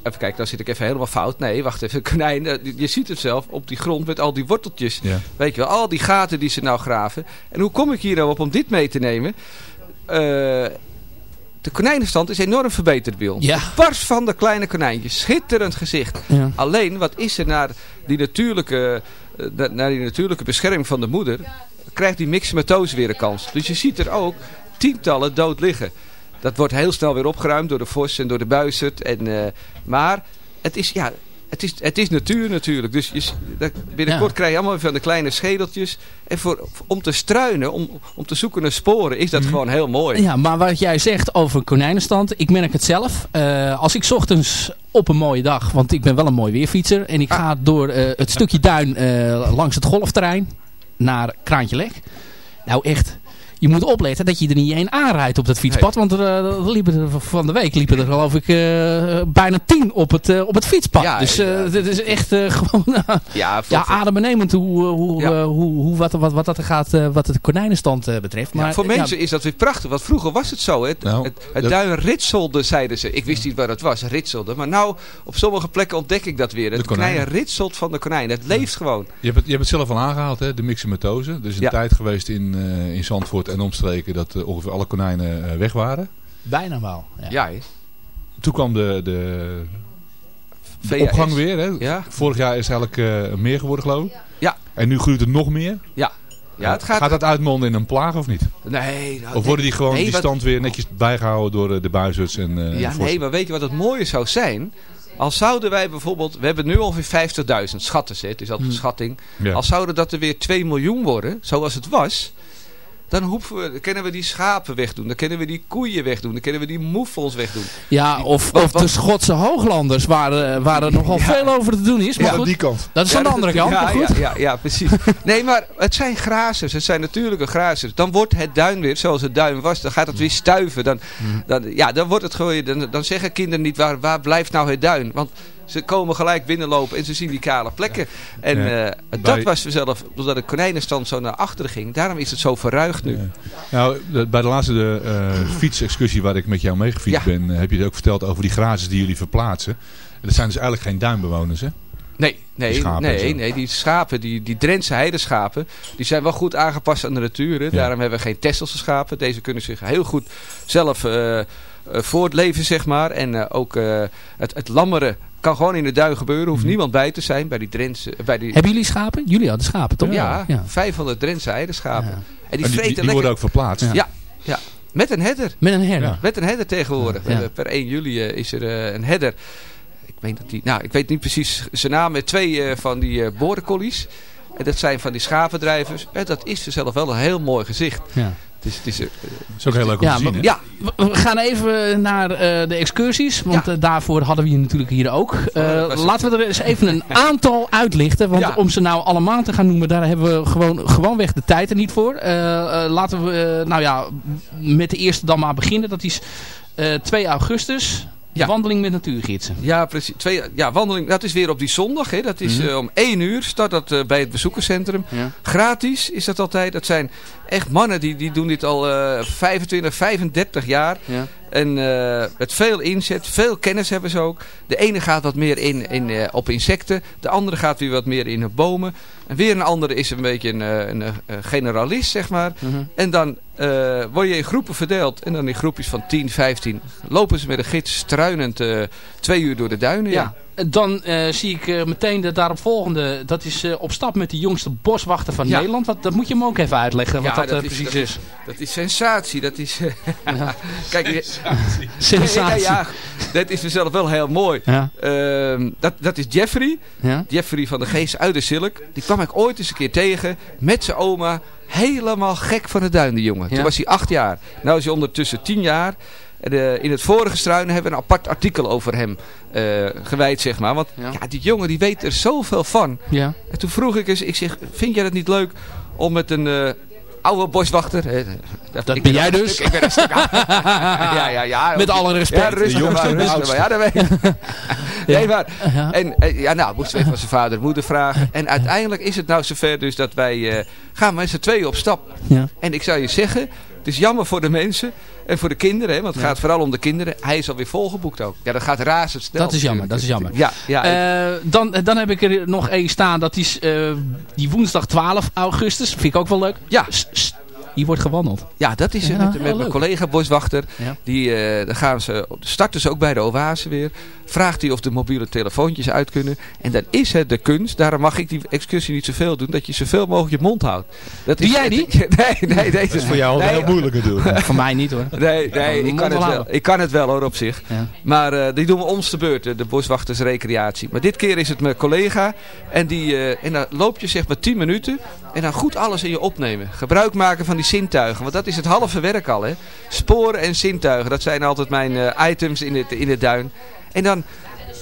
even kijken, dan zit ik even helemaal fout. Nee, wacht even. Konijn, je ziet het zelf op die grond met al die worteltjes. Ja. Weet je wel, al die gaten die ze nou graven. En hoe kom ik hier nou op om dit mee te nemen? Eh, de konijnenstand is enorm verbeterd ons. Ja. Pars van de kleine konijntjes. Schitterend gezicht. Ja. Alleen, wat is er naar die natuurlijke, eh, na- naar die natuurlijke bescherming van de moeder? Krijgt die myxomatose weer een kans. Dus je ziet er ook tientallen dood liggen. Dat wordt heel snel weer opgeruimd door de vos en door de buizerd. En, eh, maar het is, ja, het, is, het is natuur natuurlijk. Dus je, binnenkort Ja. krijg je allemaal van de kleine schedeltjes. En voor, om te struinen, om, om te zoeken naar sporen, is dat gewoon heel mooi. Ja, maar wat jij zegt over konijnenstand, ik merk het zelf. Eh, als ik 's ochtends op een mooie dag, want ik ben wel een mooi weerfietser. En ik ga door eh, het stukje duin eh, langs het golfterrein naar Kraantje Lek. Nou echt, je moet opletten dat je er niet één aanrijdt op dat fietspad. Want er, eh, liepen er van de week liepen er geloof ik eh, bijna tien op het, eh, op het fietspad. Ja, dus eh, dit is echt eh, gewoon Ja, adembenemend hoe, hoe, eh, hoe, hoe, wat, wat, wat, dat er gaat, eh, wat de konijnenstand eh, betreft. Maar, Ja, voor mensen is dat weer prachtig. Want vroeger was het zo. hè. Het, Nou, het, het dat- duin ritselde, zeiden ze. Ik wist niet waar het was, ritselde. Maar nou, op sommige plekken ontdek ik dat weer. Het konijn. ritselt van de konijn. Het leeft gewoon. Je hebt, het, je hebt het zelf al aangehaald, hè, de myxomatose. Er is een Ja. tijd geweest in, eh, in Zandvoort en omstreken dat eh, ongeveer alle konijnen eh, weg waren. Bijna wel. Ja. Ja. Toen kwam de, de, opgang weer. Hè. Ja. Vorig jaar is het eigenlijk eh, meer geworden geloof ik. Ja. En nu groeit het nog meer. Ja. Ja, het gaat... Gaat dat uitmonden in een plaag of niet? Nee. nou, Of worden die gewoon nee, die wat- stand weer netjes bijgehouden door de buizers en eh, Ja, en nee, maar weet je wat het mooie zou zijn? Als zouden wij bijvoorbeeld... We hebben nu ongeveer 50.000 schatten. Het is altijd een schatting. Ja. Als zouden dat er weer 2 miljoen worden, zoals het was... Dan, hoeven we, dan kunnen we die schapen wegdoen. Dan kunnen we die koeien wegdoen. Dan kunnen we die moefels wegdoen. Ja, of, Wat- of wat- de Schotse hooglanders waar, eh, waar er nogal veel over te doen is. Maar Ja, goed, die kant. dat is Ja, aan de andere kant. Ja, goed. ja, ja, ja, precies. Nee, maar het zijn grazers. Het zijn natuurlijke grazers. Dan wordt het duin weer zoals het duin was. Dan gaat het weer stuiven. Dan, dan, ja, dan, wordt het gewoon, dan, dan zeggen kinderen niet waar, waar blijft nou het duin. Want ze komen gelijk binnenlopen en ze zien die kale plekken. En eh, dat Bij- was vanzelf, omdat de konijnenstand zo naar achteren ging. Daarom is het zo verruigd nu. Nou, bij de laatste de, eh, fietsexcursie waar ik met jou meegefietst ben, eh, heb je het ook verteld over die grazers die jullie verplaatsen. En dat zijn dus eigenlijk geen duinbewoners, hè? Nee, nee, nee, nee, die schapen, die, die Drentse heideschapen, die zijn wel goed aangepast aan de natuur. Hè. Daarom hebben we geen Tesselse schapen. Deze kunnen zich heel goed zelf voortleven, zeg maar. En eh, ook eh, het, het lammeren kan gewoon in de duin gebeuren. Hoeft niemand bij te zijn bij die Drentse... eh, Bij die, Hebben jullie schapen? Jullie hadden schapen, toch? ja, ja. 500 Drentse heideschapen. En die En die, vreten die, die lekker... worden ook verplaatst. Ja. ja, met een header. Met een herder. Ja. Met een header tegenwoordig. Per 1 juli eh, is er eh, een header. Ik, weet dat die, nou, ik weet niet precies zijn naam. Met twee eh, van die eh bordercollies. En dat zijn van die schapendrijvers. En dat is zelf wel een heel mooi gezicht. Ja. Het is, het is, ook heel leuk om Ja, te zien, maar- ja, We gaan even naar eh, de excursies, want Ja. eh, daarvoor hadden we je natuurlijk hier ook. Eh, het. laten we er eens even een aantal uitlichten, want Ja. om ze nou allemaal te gaan noemen, daar hebben we gewoon, gewoonweg de tijd er niet voor. Laten we, nou ja, met de eerste dan maar beginnen. Dat is eh 2 augustus, Ja. wandeling met natuurgidsen. ja, precies. Twee, ja, wandeling. Dat is weer op die zondag. Hè. Dat is Mhm. eh, om 1 uur. Start dat eh, bij het bezoekerscentrum. Ja. Gratis is dat altijd. Dat zijn echt mannen die, die doen dit al eh 25, 35 jaar. Ja. En eh, met veel inzet, veel kennis hebben ze ook. De ene gaat wat meer in, in, eh, op insecten. De andere gaat weer wat meer in bomen. En weer een andere is een beetje een, eh, een, generalist, zeg maar. Mhm. En dan word je in groepen verdeeld. En dan in groepjes van 10, 15 lopen ze met een gids struinend twee uur door de duinen. Ja. Ja. Dan eh, zie ik eh, meteen de daaropvolgende. Dat is eh, op stap met de jongste boswachter van Ja. Nederland. Wat, dat moet je me ook even uitleggen wat Ja, dat, precies dat is. Dat is sensatie. Dat is... Kijk, Sensatie. Ja, ja, dat is mezelf wel heel mooi. Ehm, dat, dat is Jeffrey. Jeffrey van de Geest uit de Zilk. Die kwam ik ooit eens een keer tegen. Met zijn oma. Helemaal gek van de duin, die jongen. Toen was hij acht jaar. Nu is hij ondertussen tien jaar. In het vorige struinen hebben we een apart artikel over hem eh, gewijd, zeg maar. Want ja. die jongen die weet er zoveel van. Ja. En toen vroeg ik eens, ik zeg, vind jij het niet leuk om met een eh, oude boswachter... hè, Dat ik ben jij dus? Ik ben een stuk ja, ja, ja. Met alle respect. Ja, rustig De jongste maar, rustig. Ja, dat weet ik. Nee, maar, en, eh, ja, nou, moesten we even van zijn vader en moeder vragen. En uiteindelijk is het nou zover dus dat wij eh, gaan met z'n tweeën op stap. Ja. En ik zou je zeggen, het is jammer voor de mensen en voor de kinderen, hè, want het Ja. gaat vooral om de kinderen. Hij is alweer volgeboekt ook. Ja, dat gaat razendsnel. Dat is jammer, dat is jammer. Ja, ja. Eh, dan, dan heb ik er nog één staan. Dat is eh, die woensdag 12 augustus. Vind ik ook wel leuk. Ja. S- Hier wordt gewandeld. Ja, dat is het. Ja, met, mijn collega boswachter. Ja. Die, eh, dan gaan ze, starten ze ook bij de oase weer. Vraagt hij of de mobiele telefoontjes uit kunnen. En dan is het de kunst. Daarom mag ik die excursie niet zoveel doen. Dat je zoveel mogelijk je mond houdt. Dat Doe is, jij die? Nee, nee. nee Dat is voor jou nee, heel moeilijk natuurlijk. Voor mij niet hoor. Nee, nee ik, kan het wel, ik kan het wel hoor op zich. Maar eh, die doen we ons te beurt, de, de boswachtersrecreatie. Maar dit keer is het mijn collega. En, die, eh, en dan loop je zeg maar 10 minuten. En dan goed alles in je opnemen. Gebruik maken van die zintuigen. Want dat is het halve werk al. Hè. Sporen en zintuigen. Dat zijn altijd mijn eh, items in het, in het duin. En dan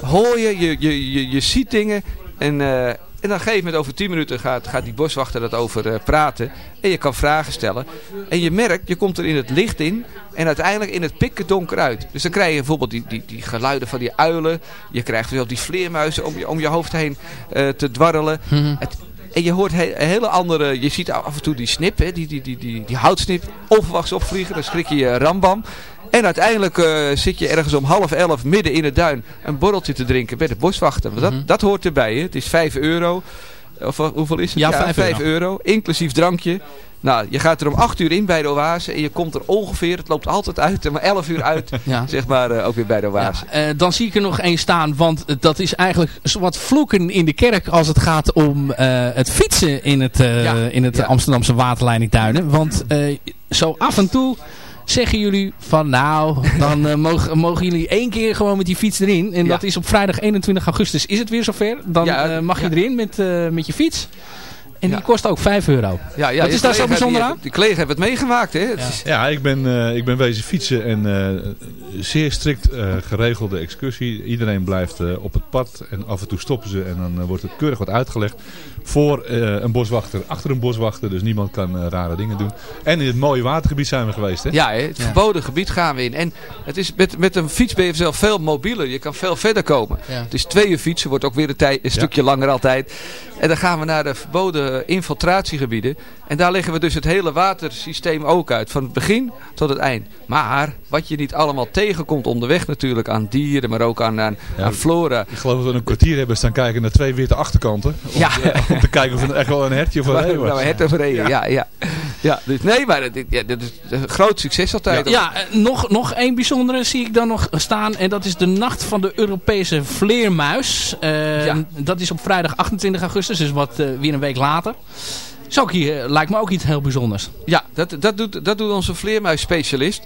hoor je, je, je, je, je ziet dingen. En, eh, en dan een gegeven moment over 10 minuten gaat, gaat die boswachter dat over eh, praten. En je kan vragen stellen. En je merkt, je komt er in het licht in. En uiteindelijk in het pikken donker uit. Dus dan krijg je bijvoorbeeld die, die, die geluiden van die uilen. Je krijgt wel die vleermuizen om je, om je hoofd heen te dwarrelen. Het, en je hoort he- hele andere... Je ziet af en toe die snip, hè, die, die, die, die, die houtsnip, onverwachts opvliegen. Dan schrik je je rambam. En uiteindelijk eh, zit je ergens om half elf midden in het duin een borreltje te drinken bij de boswachter. Want dat, dat hoort erbij. Hè. Het is 5 euro. Of hoeveel is het? Ja, vijf vijf euro. euro. Inclusief drankje. Nou, je gaat er om 8 uur in bij de oase. En je komt er ongeveer, het loopt altijd uit, maar 11 uur uit. Ja. Zeg maar eh, ook weer bij de oase. Eh, dan zie ik er nog één staan, want dat is eigenlijk wat vloeken in de kerk als het gaat om eh, het fietsen in het, Ja, in het. Amsterdamse waterleidingduinen. Want zo af en toe zeggen jullie van nou, dan eh, mogen, mogen jullie één keer gewoon met die fiets erin. En Ja. dat is op vrijdag 21 augustus. Is het weer zover? Dan Ja, eh, mag je erin met, eh, met je fiets. En die kost ook 5 euro. Ja, ja, Wat is daar zo bijzonder aan? Die collega heeft het meegemaakt, hè? Het is- Ja, ik ben, eh, ik ben wezen fietsen en eh, zeer strikt eh, geregelde excursie. Iedereen blijft eh, op het pad en af en toe stoppen ze en dan wordt het keurig wat uitgelegd. Voor eh, een boswachter, achter een boswachter, dus niemand kan rare dingen doen. En in het mooie watergebied zijn we geweest, hè? Ja, hè, het verboden gebied gaan we in. En het is met, met een fiets ben je zelf veel mobieler. Je kan veel verder komen. Ja. Het is twee uur fietsen, wordt ook weer een, tijd, een stukje langer altijd. En dan gaan we naar de verboden infiltratiegebieden. En daar leggen we dus het hele watersysteem ook uit. Van het begin tot het eind. Maar wat je niet allemaal tegenkomt onderweg natuurlijk aan dieren, maar ook aan, aan, Ja. aan flora. Ik geloof dat we een kwartier hebben staan kijken naar twee witte achterkanten. Om, Ja. te, om te kijken of het echt wel een hertje of een ree we nou was. het over reden. Ja, ja. ja. dus nee, maar dit, ja, dit is een groot succes altijd. Ja, eh, nog, nog één bijzondere zie ik dan nog staan. En dat is de Nacht van de Europese Vleermuis. Eh, Ja. Dat is op vrijdag 28 augustus, dus wat eh, weer een week later. Is ook hier, eh, lijkt me ook iets heel bijzonders. Ja, dat, dat, doet, dat doet onze vleermuisspecialist.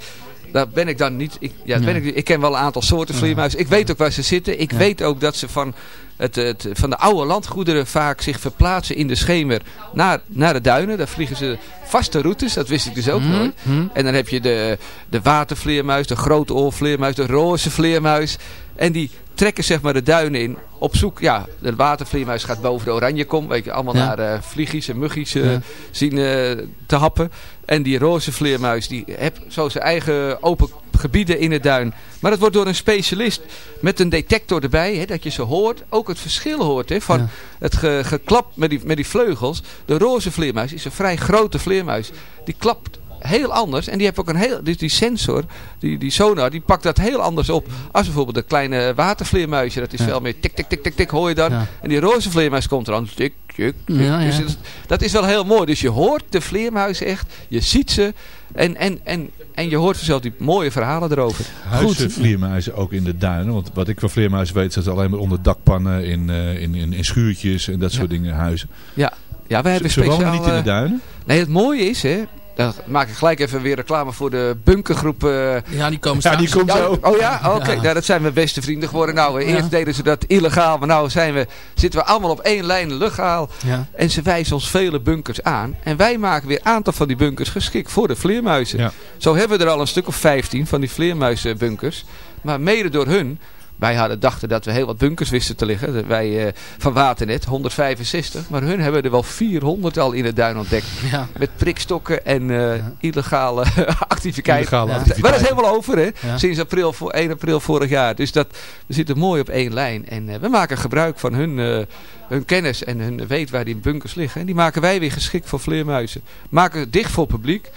Daar ben ik dan niet. Ik, ja, Ja. Ben ik, ik ken wel een aantal soorten vleermuizen. Ik weet ook waar ze zitten. Ik weet ook dat ze van, het, het, van de oude landgoederen vaak zich verplaatsen in de schemer naar, naar de duinen. Daar vliegen ze vaste routes. Dat wist ik dus ook Mhm, nooit. mhm. En dan heb je de, de watervleermuis, de grote oorvleermuis, de roze vleermuis. En die trekken zeg maar de duinen in op zoek. Ja, de watervleermuis gaat boven de oranje kom. Weet je, allemaal Ja. naar eh vliegjes en muggies eh, Ja. zien eh, te happen. En die roze vleermuis die heeft zo zijn eigen open gebieden in het duin. Maar dat wordt door een specialist met een detector erbij. Hè, dat je ze hoort. Ook het verschil hoort hè, van Ja. het ge- geklap met die, met die vleugels. De roze vleermuis is een vrij grote vleermuis. Die klapt heel anders. En die heeft ook een heel, dus die sensor, die, die sonar, die pakt dat heel anders op. Als bijvoorbeeld een kleine watervleermuisje. Dat is Ja. veel meer tik, tik, tik, tik, tik, hoor je dan. Ja. En die roze vleermuis komt er aan. Tik, tik, tik. Ja, Dus dat, dat is wel heel mooi. Dus je hoort de vleermuizen echt. Je ziet ze. En, en, en, en je hoort vanzelf die mooie verhalen erover. Huizen vleermuizen ook in de duinen. Want wat ik van vleermuizen weet, is dat ze alleen maar onder dakpannen, in, eh, in, in, in schuurtjes en dat soort dingen huizen. Ja, ja wij hebben Ze- ze wonen speciaal... niet in de eh, duinen? Nee, het mooie is, hè... Dan maak ik gelijk even weer reclame voor de bunkergroep. eh. Ja, die komen Ja, straks. die komt Ja, zo. Oh ja? Oké, Ja. Nou, dat zijn mijn beste vrienden geworden. Nou, eh, Ja. eerst deden ze dat illegaal, maar nou zijn we, zitten we allemaal op één lijn legaal. Ja. En ze wijzen ons vele bunkers aan. En wij maken weer een aantal van die bunkers geschikt voor de vleermuizen. Ja. Zo hebben we er al een stuk of 15 van die vleermuizenbunkers. Maar mede door hun. Wij hadden, dachten dat we heel wat bunkers wisten te liggen. Wij eh, van Waternet, 165. Maar hun hebben er wel 400 al in het duin ontdekt. Ja. Met prikstokken en eh, illegale activiteiten. Illegale Ja. activiteiten. Maar dat is helemaal over, hè? Sinds april, voor 1 april vorig jaar. Dus dat, we zitten mooi op één lijn. En eh, we maken gebruik van hun, hun kennis en hun weet waar die bunkers liggen. En die maken wij weer geschikt voor vleermuizen. Maken het dicht voor publiek.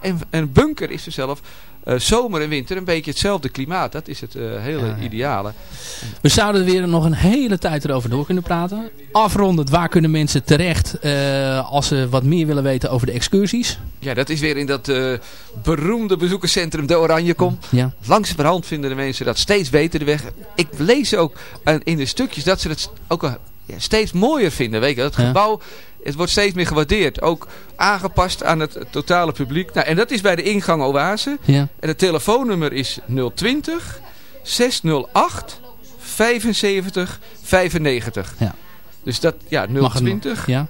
En een bunker is er zelf eh, zomer en winter een beetje hetzelfde klimaat. Dat is het eh, hele Ja, ja. ideale. We zouden weer nog een hele tijd erover door kunnen praten. Afrondend, waar kunnen mensen terecht eh, als ze wat meer willen weten over de excursies? Ja, dat is weer in dat beroemde bezoekerscentrum de Oranjekom. Ja. Langzamerhand vinden de mensen dat steeds beter de weg. Ik lees ook in de stukjes dat ze het ook al, ja, steeds mooier vinden. Weet je, het Ja. gebouw het wordt steeds meer gewaardeerd. Ook aangepast aan het totale publiek. Nou, en dat is bij de ingang Oase. Ja. En het telefoonnummer is 020 608 75 95. Ja. Dus dat, ja, Mag het nog? 020 Ja.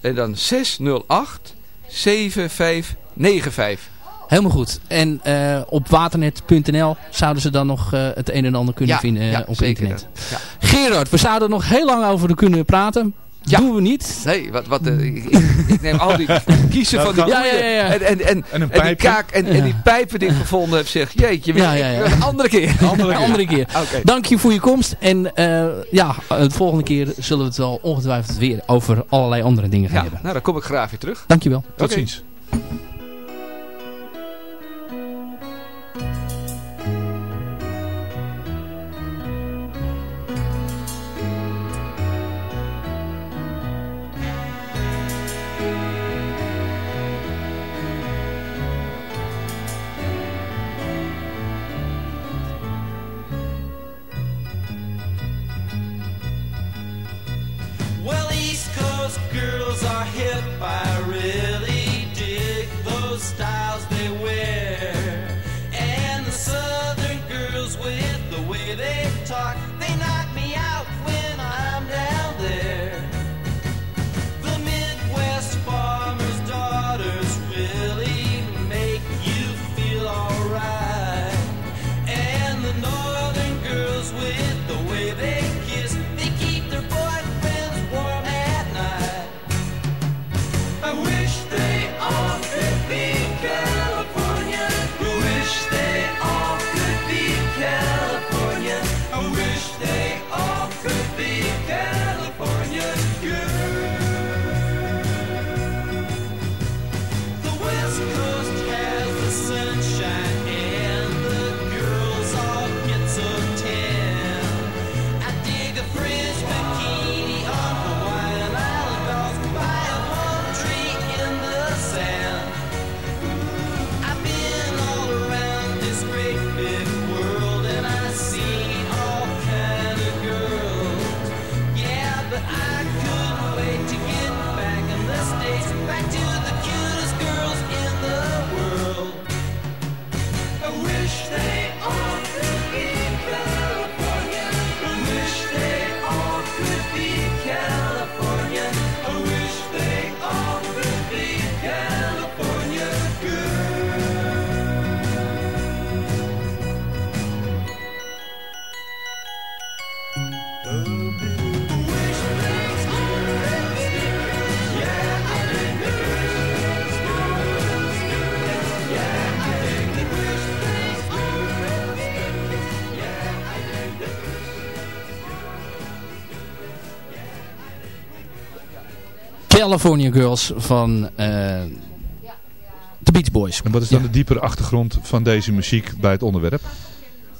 en dan 608 7595. Helemaal goed. En eh, op waternet.nl zouden ze dan nog eh, het een en ander kunnen Ja, vinden eh, ja, op internet. Ja. Gerard, we zouden er nog heel lang over kunnen praten. Ja. Doen we niet. Nee, wat, wat, eh, ik, ik neem al die kiezen van die Ja, ja, ja, ja. En, en, en, En een en die kaak en, en die pijpen die ik gevonden heb, zeg, jeetje, Ja, ja, ja. een andere keer. Andere, andere keer. Dank je voor je komst. En eh, ja, de volgende keer zullen we het wel ongetwijfeld weer over allerlei andere dingen gaan Ja, hebben. nou dan kom ik graag weer terug. Dankjewel. Tot ziens. California Girls van eh, de de Beach Boys. En wat is dan de diepere achtergrond van deze muziek bij het onderwerp?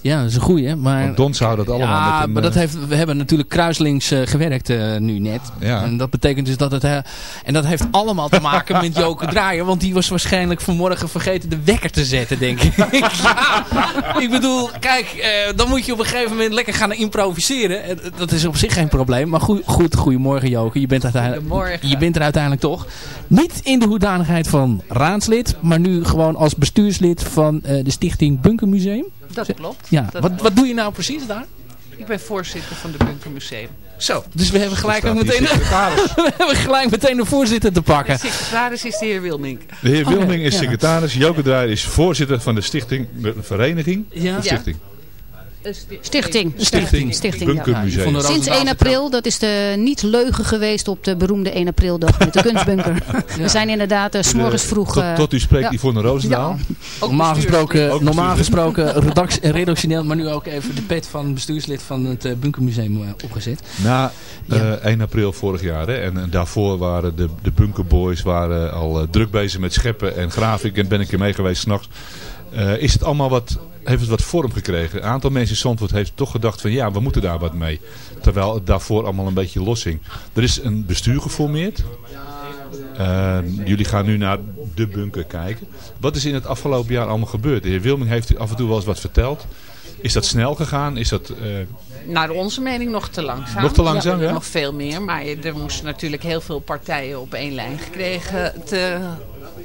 Ja, dat is een goeie. Maar, Want Don zou dat allemaal ja, met een... maar dat eh, heeft, we hebben natuurlijk kruislinks eh, gewerkt eh, nu net. Ja. En dat betekent dus dat het... en dat heeft allemaal te maken met Joke Draaier. Want die was waarschijnlijk vanmorgen vergeten de wekker te zetten, denk ik. Ja, ik bedoel, kijk, eh, dan moet je op een gegeven moment lekker gaan improviseren. En dat is op zich geen probleem. Maar goed, goed goedemorgen Joke. Je bent, uiteindelijk, je bent er uiteindelijk toch. Niet in de hoedanigheid van raadslid. Maar nu gewoon als bestuurslid van eh, de stichting Bunkermuseum. Dat klopt. Ja, Dat wat, wat doe je nou precies daar? Ik ben voorzitter van de Bunkermuseum. Zo, dus we hebben gelijk ook meteen, we hebben gelijk meteen de voorzitter te pakken. De secretaris is de heer Wilmink. De heer Oké, Wilming is ja. secretaris. Joke Draaier is voorzitter van de stichting, de vereniging. Ja. De stichting. Stichting. Stichting. Stichting, ja. Bunkermuseum. Van de Sinds Roosendaal 1 april, dat is de niet leugen geweest op de beroemde 1 april dag met de kunstbunker. We zijn inderdaad eh, s morgens vroeg... Tot, eh, tot u spreekt ja. Yvonne Roosendaal. Normaal gesproken, Ook normaal gesproken redactioneel, maar nu ook even de pet van bestuurslid van het eh, Bunkermuseum eh, opgezet. Na eh, 1 april vorig jaar. Hè, en, en daarvoor waren de, de Bunker Boys waren al eh, druk bezig met scheppen en grafiek. En ben ik er mee geweest s'nachts. Eh is het allemaal wat, heeft het wat vorm gekregen? Een aantal mensen in Zandvoort heeft toch gedacht van ja, we moeten daar wat mee. Terwijl het daarvoor allemaal een beetje los hing. Er is een bestuur geformeerd. Eh, jullie gaan nu naar de bunker kijken. Wat is in het afgelopen jaar allemaal gebeurd? De heer Wilming heeft af en toe wel eens wat verteld. Is dat snel gegaan? Is dat... eh, Naar onze mening nog te langzaam. Nog te langzaam, Ja, ja? Nog veel meer, maar er moesten natuurlijk heel veel partijen op één lijn gekregen te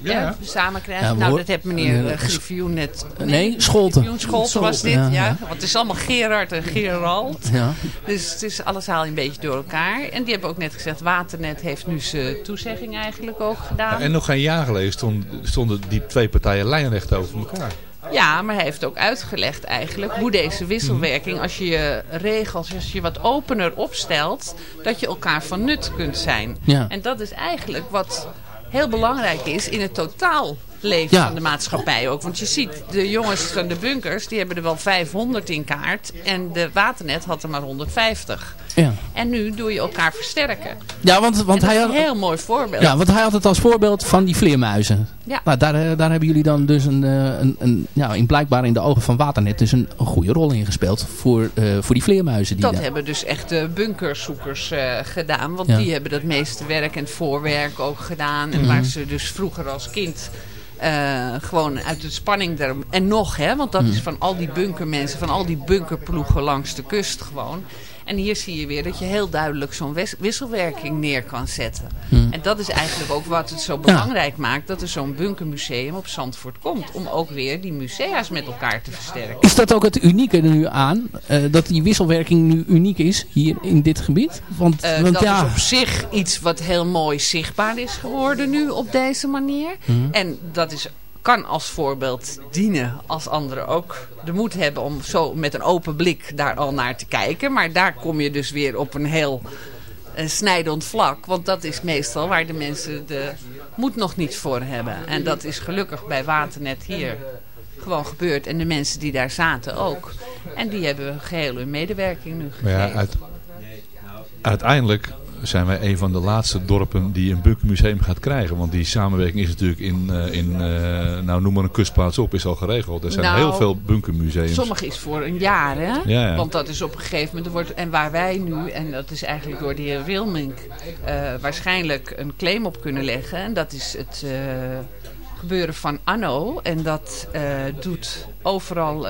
Ja. eh, samen krijgen. Ja, nou, dat heeft meneer uh, Griffioen net... Nee, Scholten. Griffioen Scholten was dit, Ja, ja. ja. Want het is allemaal Gerard en Gerald. Ja. Dus het is alles haal je een beetje door elkaar. En die hebben ook net gezegd, Waternet heeft nu zijn toezegging eigenlijk ook gedaan. en nog geen jaar geleden stonden, stonden die twee partijen lijnrecht over elkaar. Ja, maar hij heeft ook uitgelegd eigenlijk hoe deze wisselwerking, als je je regels, als je wat opener opstelt, dat je elkaar van nut kunt zijn. Ja. En dat is eigenlijk wat heel belangrijk is in het Ja. van de maatschappij ook. Want je ziet, de jongens van de bunkers, die hebben er wel 500 in kaart en de waternet had er maar 150. Ja. En nu doe je elkaar versterken. Ja, want, want hij is had... een heel mooi voorbeeld. Ja, want hij had het als voorbeeld van die vleermuizen. Ja. Nou, daar, eh, daar hebben jullie dan dus een, eh, een, een ja, in blijkbaar in de ogen van Waternet dus een, een goede rol in gespeeld voor, eh, voor die vleermuizen. Die Dat daar- hebben dus echt de bunkerzoekers gedaan. Want Ja. die hebben dat meeste werk en het voorwerk ook gedaan. En Mhm. waar ze dus vroeger als kind eh, gewoon uit de spanning... Er, en nog, hè, want dat Mhm. is van al die bunkermensen, van al die bunkerploegen langs de kust gewoon. En hier zie je weer dat je heel duidelijk zo'n wis- wisselwerking neer kan zetten. Mhm. En dat is eigenlijk ook wat het zo belangrijk maakt... dat er zo'n bunkermuseum op Zandvoort komt. Om ook weer die musea's met elkaar te versterken. Is dat ook het unieke er nu aan? eh, dat die wisselwerking nu uniek is hier in dit gebied? Want, Eh, want dat ja, is op zich iets wat heel mooi zichtbaar is geworden nu op deze manier. Mhm. En dat is, kan als voorbeeld dienen als anderen ook de moed hebben om zo met een open blik daar al naar te kijken. Maar daar kom je dus weer op een heel eh, snijdend vlak. Want dat is meestal waar de mensen de moed nog niet voor hebben. En dat is gelukkig bij Waternet hier gewoon gebeurd. En de mensen die daar zaten ook. En die hebben geheel hun medewerking nu gegeven. ja, uit, uiteindelijk zijn wij een van de laatste dorpen die een bunkermuseum gaat krijgen. Want die samenwerking is natuurlijk in, eh, in eh, nou noem maar een kustplaats op, is al geregeld. Er zijn Nou, heel veel bunkermuseums. Sommige is voor een jaar, hè? Ja, ja. Want dat is op een gegeven moment... Wordt, en waar wij nu, en dat is eigenlijk door de heer Wilmink... eh, waarschijnlijk een claim op kunnen leggen. En dat is het gebeuren van Anno. En dat doet overal...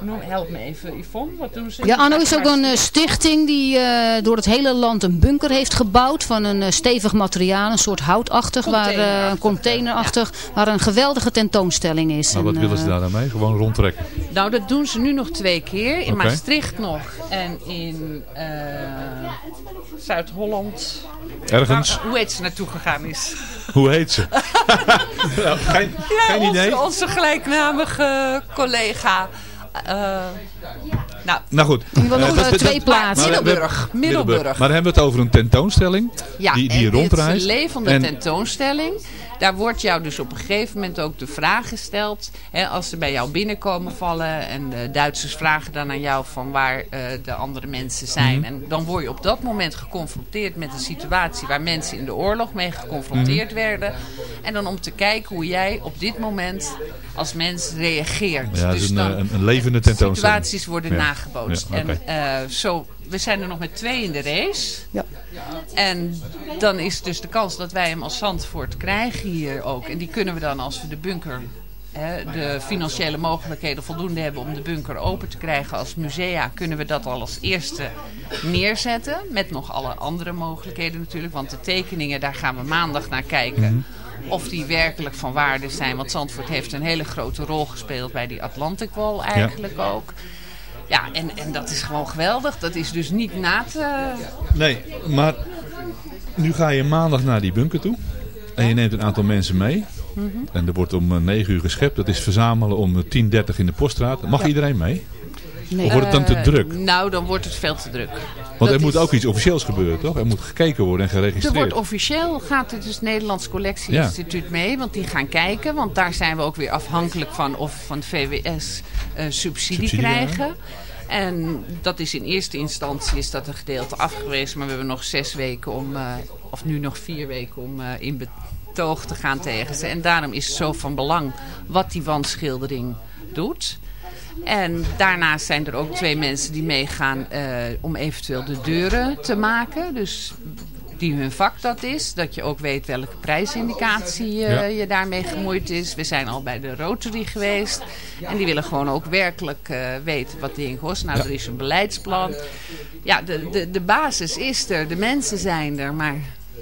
nou, help me even, Yvonne. Wat doen ze? Ja, Anno is ook een eh, stichting die eh, door het hele land een bunker heeft gebouwd van een eh, stevig materiaal, een soort houtachtig, waar, eh, een containerachtig, waar een geweldige tentoonstelling is. Maar wat En, willen ze daar dan mee? Gewoon rondtrekken. Nou, dat doen ze nu nog twee keer. In. Maastricht nog. En in eh, Zuid-Holland. Ergens. Waar- hoe heet ze naartoe gegaan is? Hoe heet ze? Nou, geen Ja, geen onze, idee. onze gelijknamige collega. Eh, nou, Nou goed. Nog, Eh, eh, dat- twee dat- plaatsen. Middelburg. Middelburg. Maar dan hebben we het over een tentoonstelling ja, die, die en dit is rondreist. een levende En- tentoonstelling. Daar wordt jou dus op een gegeven moment ook de vraag gesteld. Hè, als ze bij jou binnenkomen vallen en de Duitsers vragen dan aan jou van waar eh, de andere mensen zijn. Mhm. En dan word je op dat moment geconfronteerd met een situatie waar mensen in de oorlog mee geconfronteerd Mhm. werden. En dan om te kijken hoe jij op dit moment als mens reageert. Ja, dus een, dan, eh, een, een levende tentoonstelling. situaties worden Ja. nagebootst. Ja. En eh, zo, we zijn er nog met twee in de race. Ja. En dan is dus de kans dat wij hem als Zandvoort krijgen hier ook. En die kunnen we dan als we de bunker... hè, de financiële mogelijkheden voldoende hebben om de bunker open te krijgen als musea, kunnen we dat al als eerste neerzetten. Met nog alle andere mogelijkheden natuurlijk. Want de tekeningen, daar gaan we maandag naar kijken. Of die werkelijk van waarde zijn. Want Zandvoort heeft een hele grote rol gespeeld bij die Atlantic Wall eigenlijk ook. Ja, en, en dat is gewoon geweldig. Dat is dus niet na te... Nee, maar nu ga je maandag naar die bunker toe. En je neemt een aantal mensen mee. Mhm. En er wordt om eh, 9 uur geschept. Dat is verzamelen om eh, 10.30 in de poststraat. Mag Ja. iedereen mee? Nee. Of wordt het dan te Eh, druk? Nou, dan wordt het veel te druk. Want Dat er moet ook iets officieels gebeuren, toch? Er moet gekeken worden en Er geregistreerd. wordt officieel, gaat het dus Nederlands Collectieinstituut mee. Want die gaan kijken. Want daar zijn we ook weer afhankelijk van of we van VWS eh, subsidie, Subsidie, ja. krijgen. En dat is in eerste instantie is dat een gedeelte afgewezen. Maar we hebben nog zes weken om, eh, of nu nog vier weken om eh, in betoog te gaan tegen ze. En daarom is het zo van belang wat die wandschildering doet. En daarnaast zijn er ook twee mensen die meegaan eh, om eventueel de deuren te maken. Dus die hun vak dat is. Dat je ook weet welke prijsindicatie eh, Ja. je daarmee gemoeid is. We zijn al bij de Rotary geweest. En die willen gewoon ook werkelijk eh, weten wat dingen kost. Nou, Ja. er is een beleidsplan. Ja, de, de, de basis is er. De mensen zijn er. Maar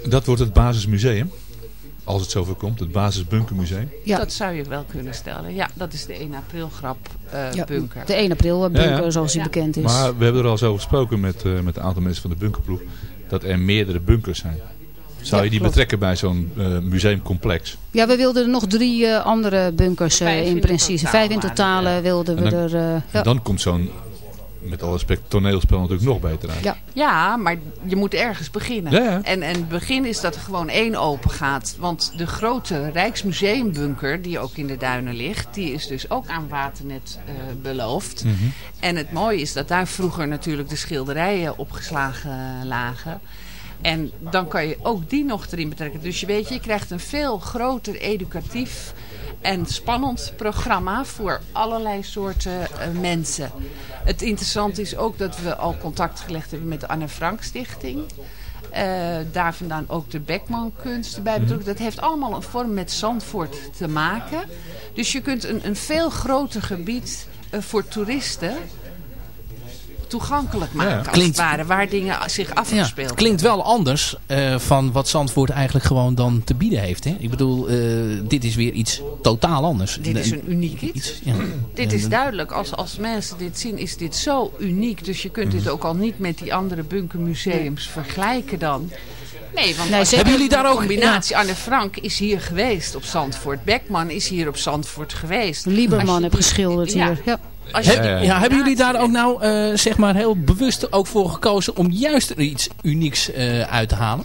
Dat wordt het basismuseum. Als het zover komt, het basisbunkermuseum. dat zou je wel kunnen stellen. Ja, dat is de 1 april grap eh, Ja, bunker. de 1 april eh, bunker, Ja, ja. zoals die Ja. bekend is. Maar we hebben er al zo gesproken met, eh, met een aantal mensen van de bunkerploeg. Dat er meerdere bunkers zijn. Zou Ja, je die klopt. betrekken bij zo'n eh, museumcomplex? Ja, we wilden er nog drie eh, andere bunkers eh, in principe. Vijf in totaal wilden we En dan- er... eh, En ja. dan komt zo'n, met alle respect, toneelspel natuurlijk nog beter uit. Ja. Ja, maar je moet ergens beginnen. Ja, ja. En, en het begin is dat er gewoon één open gaat. Want de grote Rijksmuseumbunker, die ook in de duinen ligt... die is dus ook aan Waternet eh, beloofd. Mhm. En het mooie is dat daar vroeger natuurlijk de schilderijen opgeslagen lagen. En dan kan je ook die nog erin betrekken. Dus je weet, je krijgt een veel groter educatief en spannend programma voor allerlei soorten eh, mensen. Het interessante is ook dat we al contact gelegd hebben met de Anne Frank Stichting. Eh, daar vandaan ook de Beckman kunst erbij betrokken. Dat heeft allemaal een vorm met Zandvoort te maken. Dus je kunt een, een veel groter gebied eh, voor toeristen toegankelijk maken. Ja. Als Klinkt- het ware, waar dingen zich Ja, afgespeeld het klinkt wel anders eh, van wat Zandvoort eigenlijk gewoon dan te bieden heeft. Hè? Ik bedoel, eh, dit is weer iets totaal anders. Dit is een uniek iets. Ja. Dit is duidelijk. Als, als mensen dit zien, is dit zo uniek. Dus je kunt dit ook al niet met die andere bunkermuseums vergelijken dan. Nee, want Nee, als ze- je Hebben jullie daar ook- combinatie. Anne Frank is hier geweest op Zandvoort. Beckman is hier op Zandvoort geweest. Lieberman heb geschilderd ja. hier. Ja. Als je ja, hebben jullie daar ook nou eh, zeg maar heel bewust ook voor gekozen om juist er iets unieks eh, uit te halen?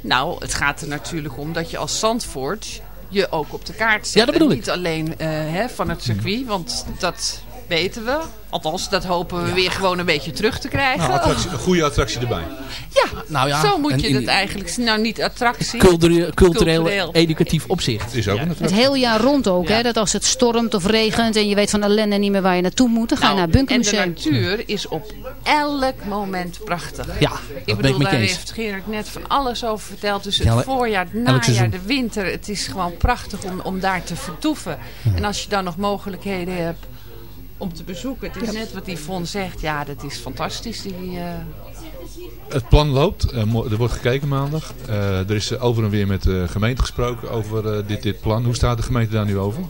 Nou, het gaat er natuurlijk om dat je als Zandvoort je ook op de kaart zet. Ja, dat bedoel En ik. niet alleen eh, hè, van het circuit, want dat weten we. Althans, dat hopen we weer gewoon een beetje terug te krijgen. Nou, attractie, een goede attractie erbij. Ja, Nou ja, zo moet je dat eigenlijk zien. Nou, niet attractie. Cultureel, cultureel, Cultureel. educatief opzicht. Is ook een Het hele jaar rond ook. Ja. Hè, dat als het stormt of regent en je weet van ellende niet meer waar je naartoe moet. Dan ga je Nou, naar het en de natuur is op elk moment prachtig. Ja, Ik dat ben bedoel, daar heeft Gerard net van alles over verteld. Dus het Ja, voorjaar, het najaar, de winter. Het is gewoon prachtig om, om daar te vertoeven. En als je dan nog mogelijkheden hebt om te bezoeken. Het is net wat Yvonne zegt. Ja, dat is fantastisch. Die, eh, Het plan loopt. Eh, er wordt gekeken maandag. Eh, er is over en weer met de gemeente gesproken over eh, dit, dit plan. Hoe staat de gemeente daar nu over?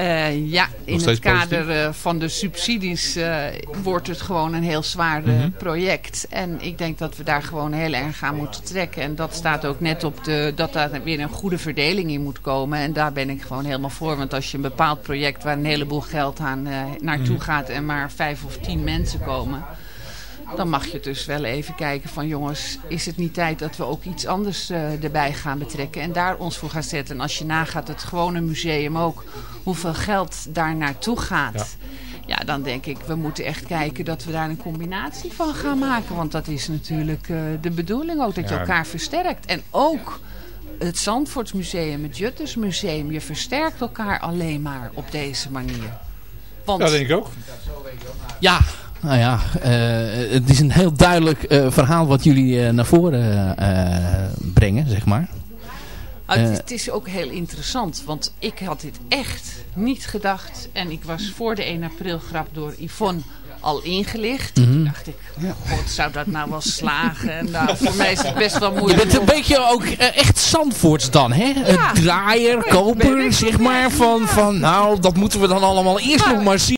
Eh, ja, in het kader eh, van de subsidies eh, wordt het gewoon een heel zwaar Mhm. project. En ik denk dat we daar gewoon heel erg aan moeten trekken. En dat staat ook net op de, dat daar weer een goede verdeling in moet komen. En daar ben ik gewoon helemaal voor. Want als je een bepaald project waar een heleboel geld aan naartoe Mhm. gaat en maar vijf of tien mensen komen. Dan mag je dus wel even kijken van jongens, is het niet tijd dat we ook iets anders eh, erbij gaan betrekken en daar ons voor gaan zetten. En als je nagaat het gewone museum ook, hoeveel geld daar naartoe gaat. Ja. dan denk ik, we moeten echt kijken dat we daar een combinatie van gaan maken. Want dat is natuurlijk eh, de bedoeling ook, dat je Ja. elkaar versterkt. En ook het Zandvoortsmuseum, het Juttersmuseum, je versterkt elkaar alleen maar op deze manier. Want Dat denk ik ook. Ja, nou ja, eh, het is een heel duidelijk eh, verhaal wat jullie eh, naar voren brengen, zeg maar. Ah, het, is, het is ook heel interessant, want ik had dit echt niet gedacht. En ik was voor de 1 april grap door Yvonne al ingelicht. Mhm. Toen dacht ik, god, zou dat nou wel slagen? En nou, voor mij is het best wel Je moeilijk. bent een beetje ook echt Zandvoorts dan, hè? Een draaier, koper, zeg maar. Van, van, nou, dat moeten we dan allemaal eerst nog maar zien.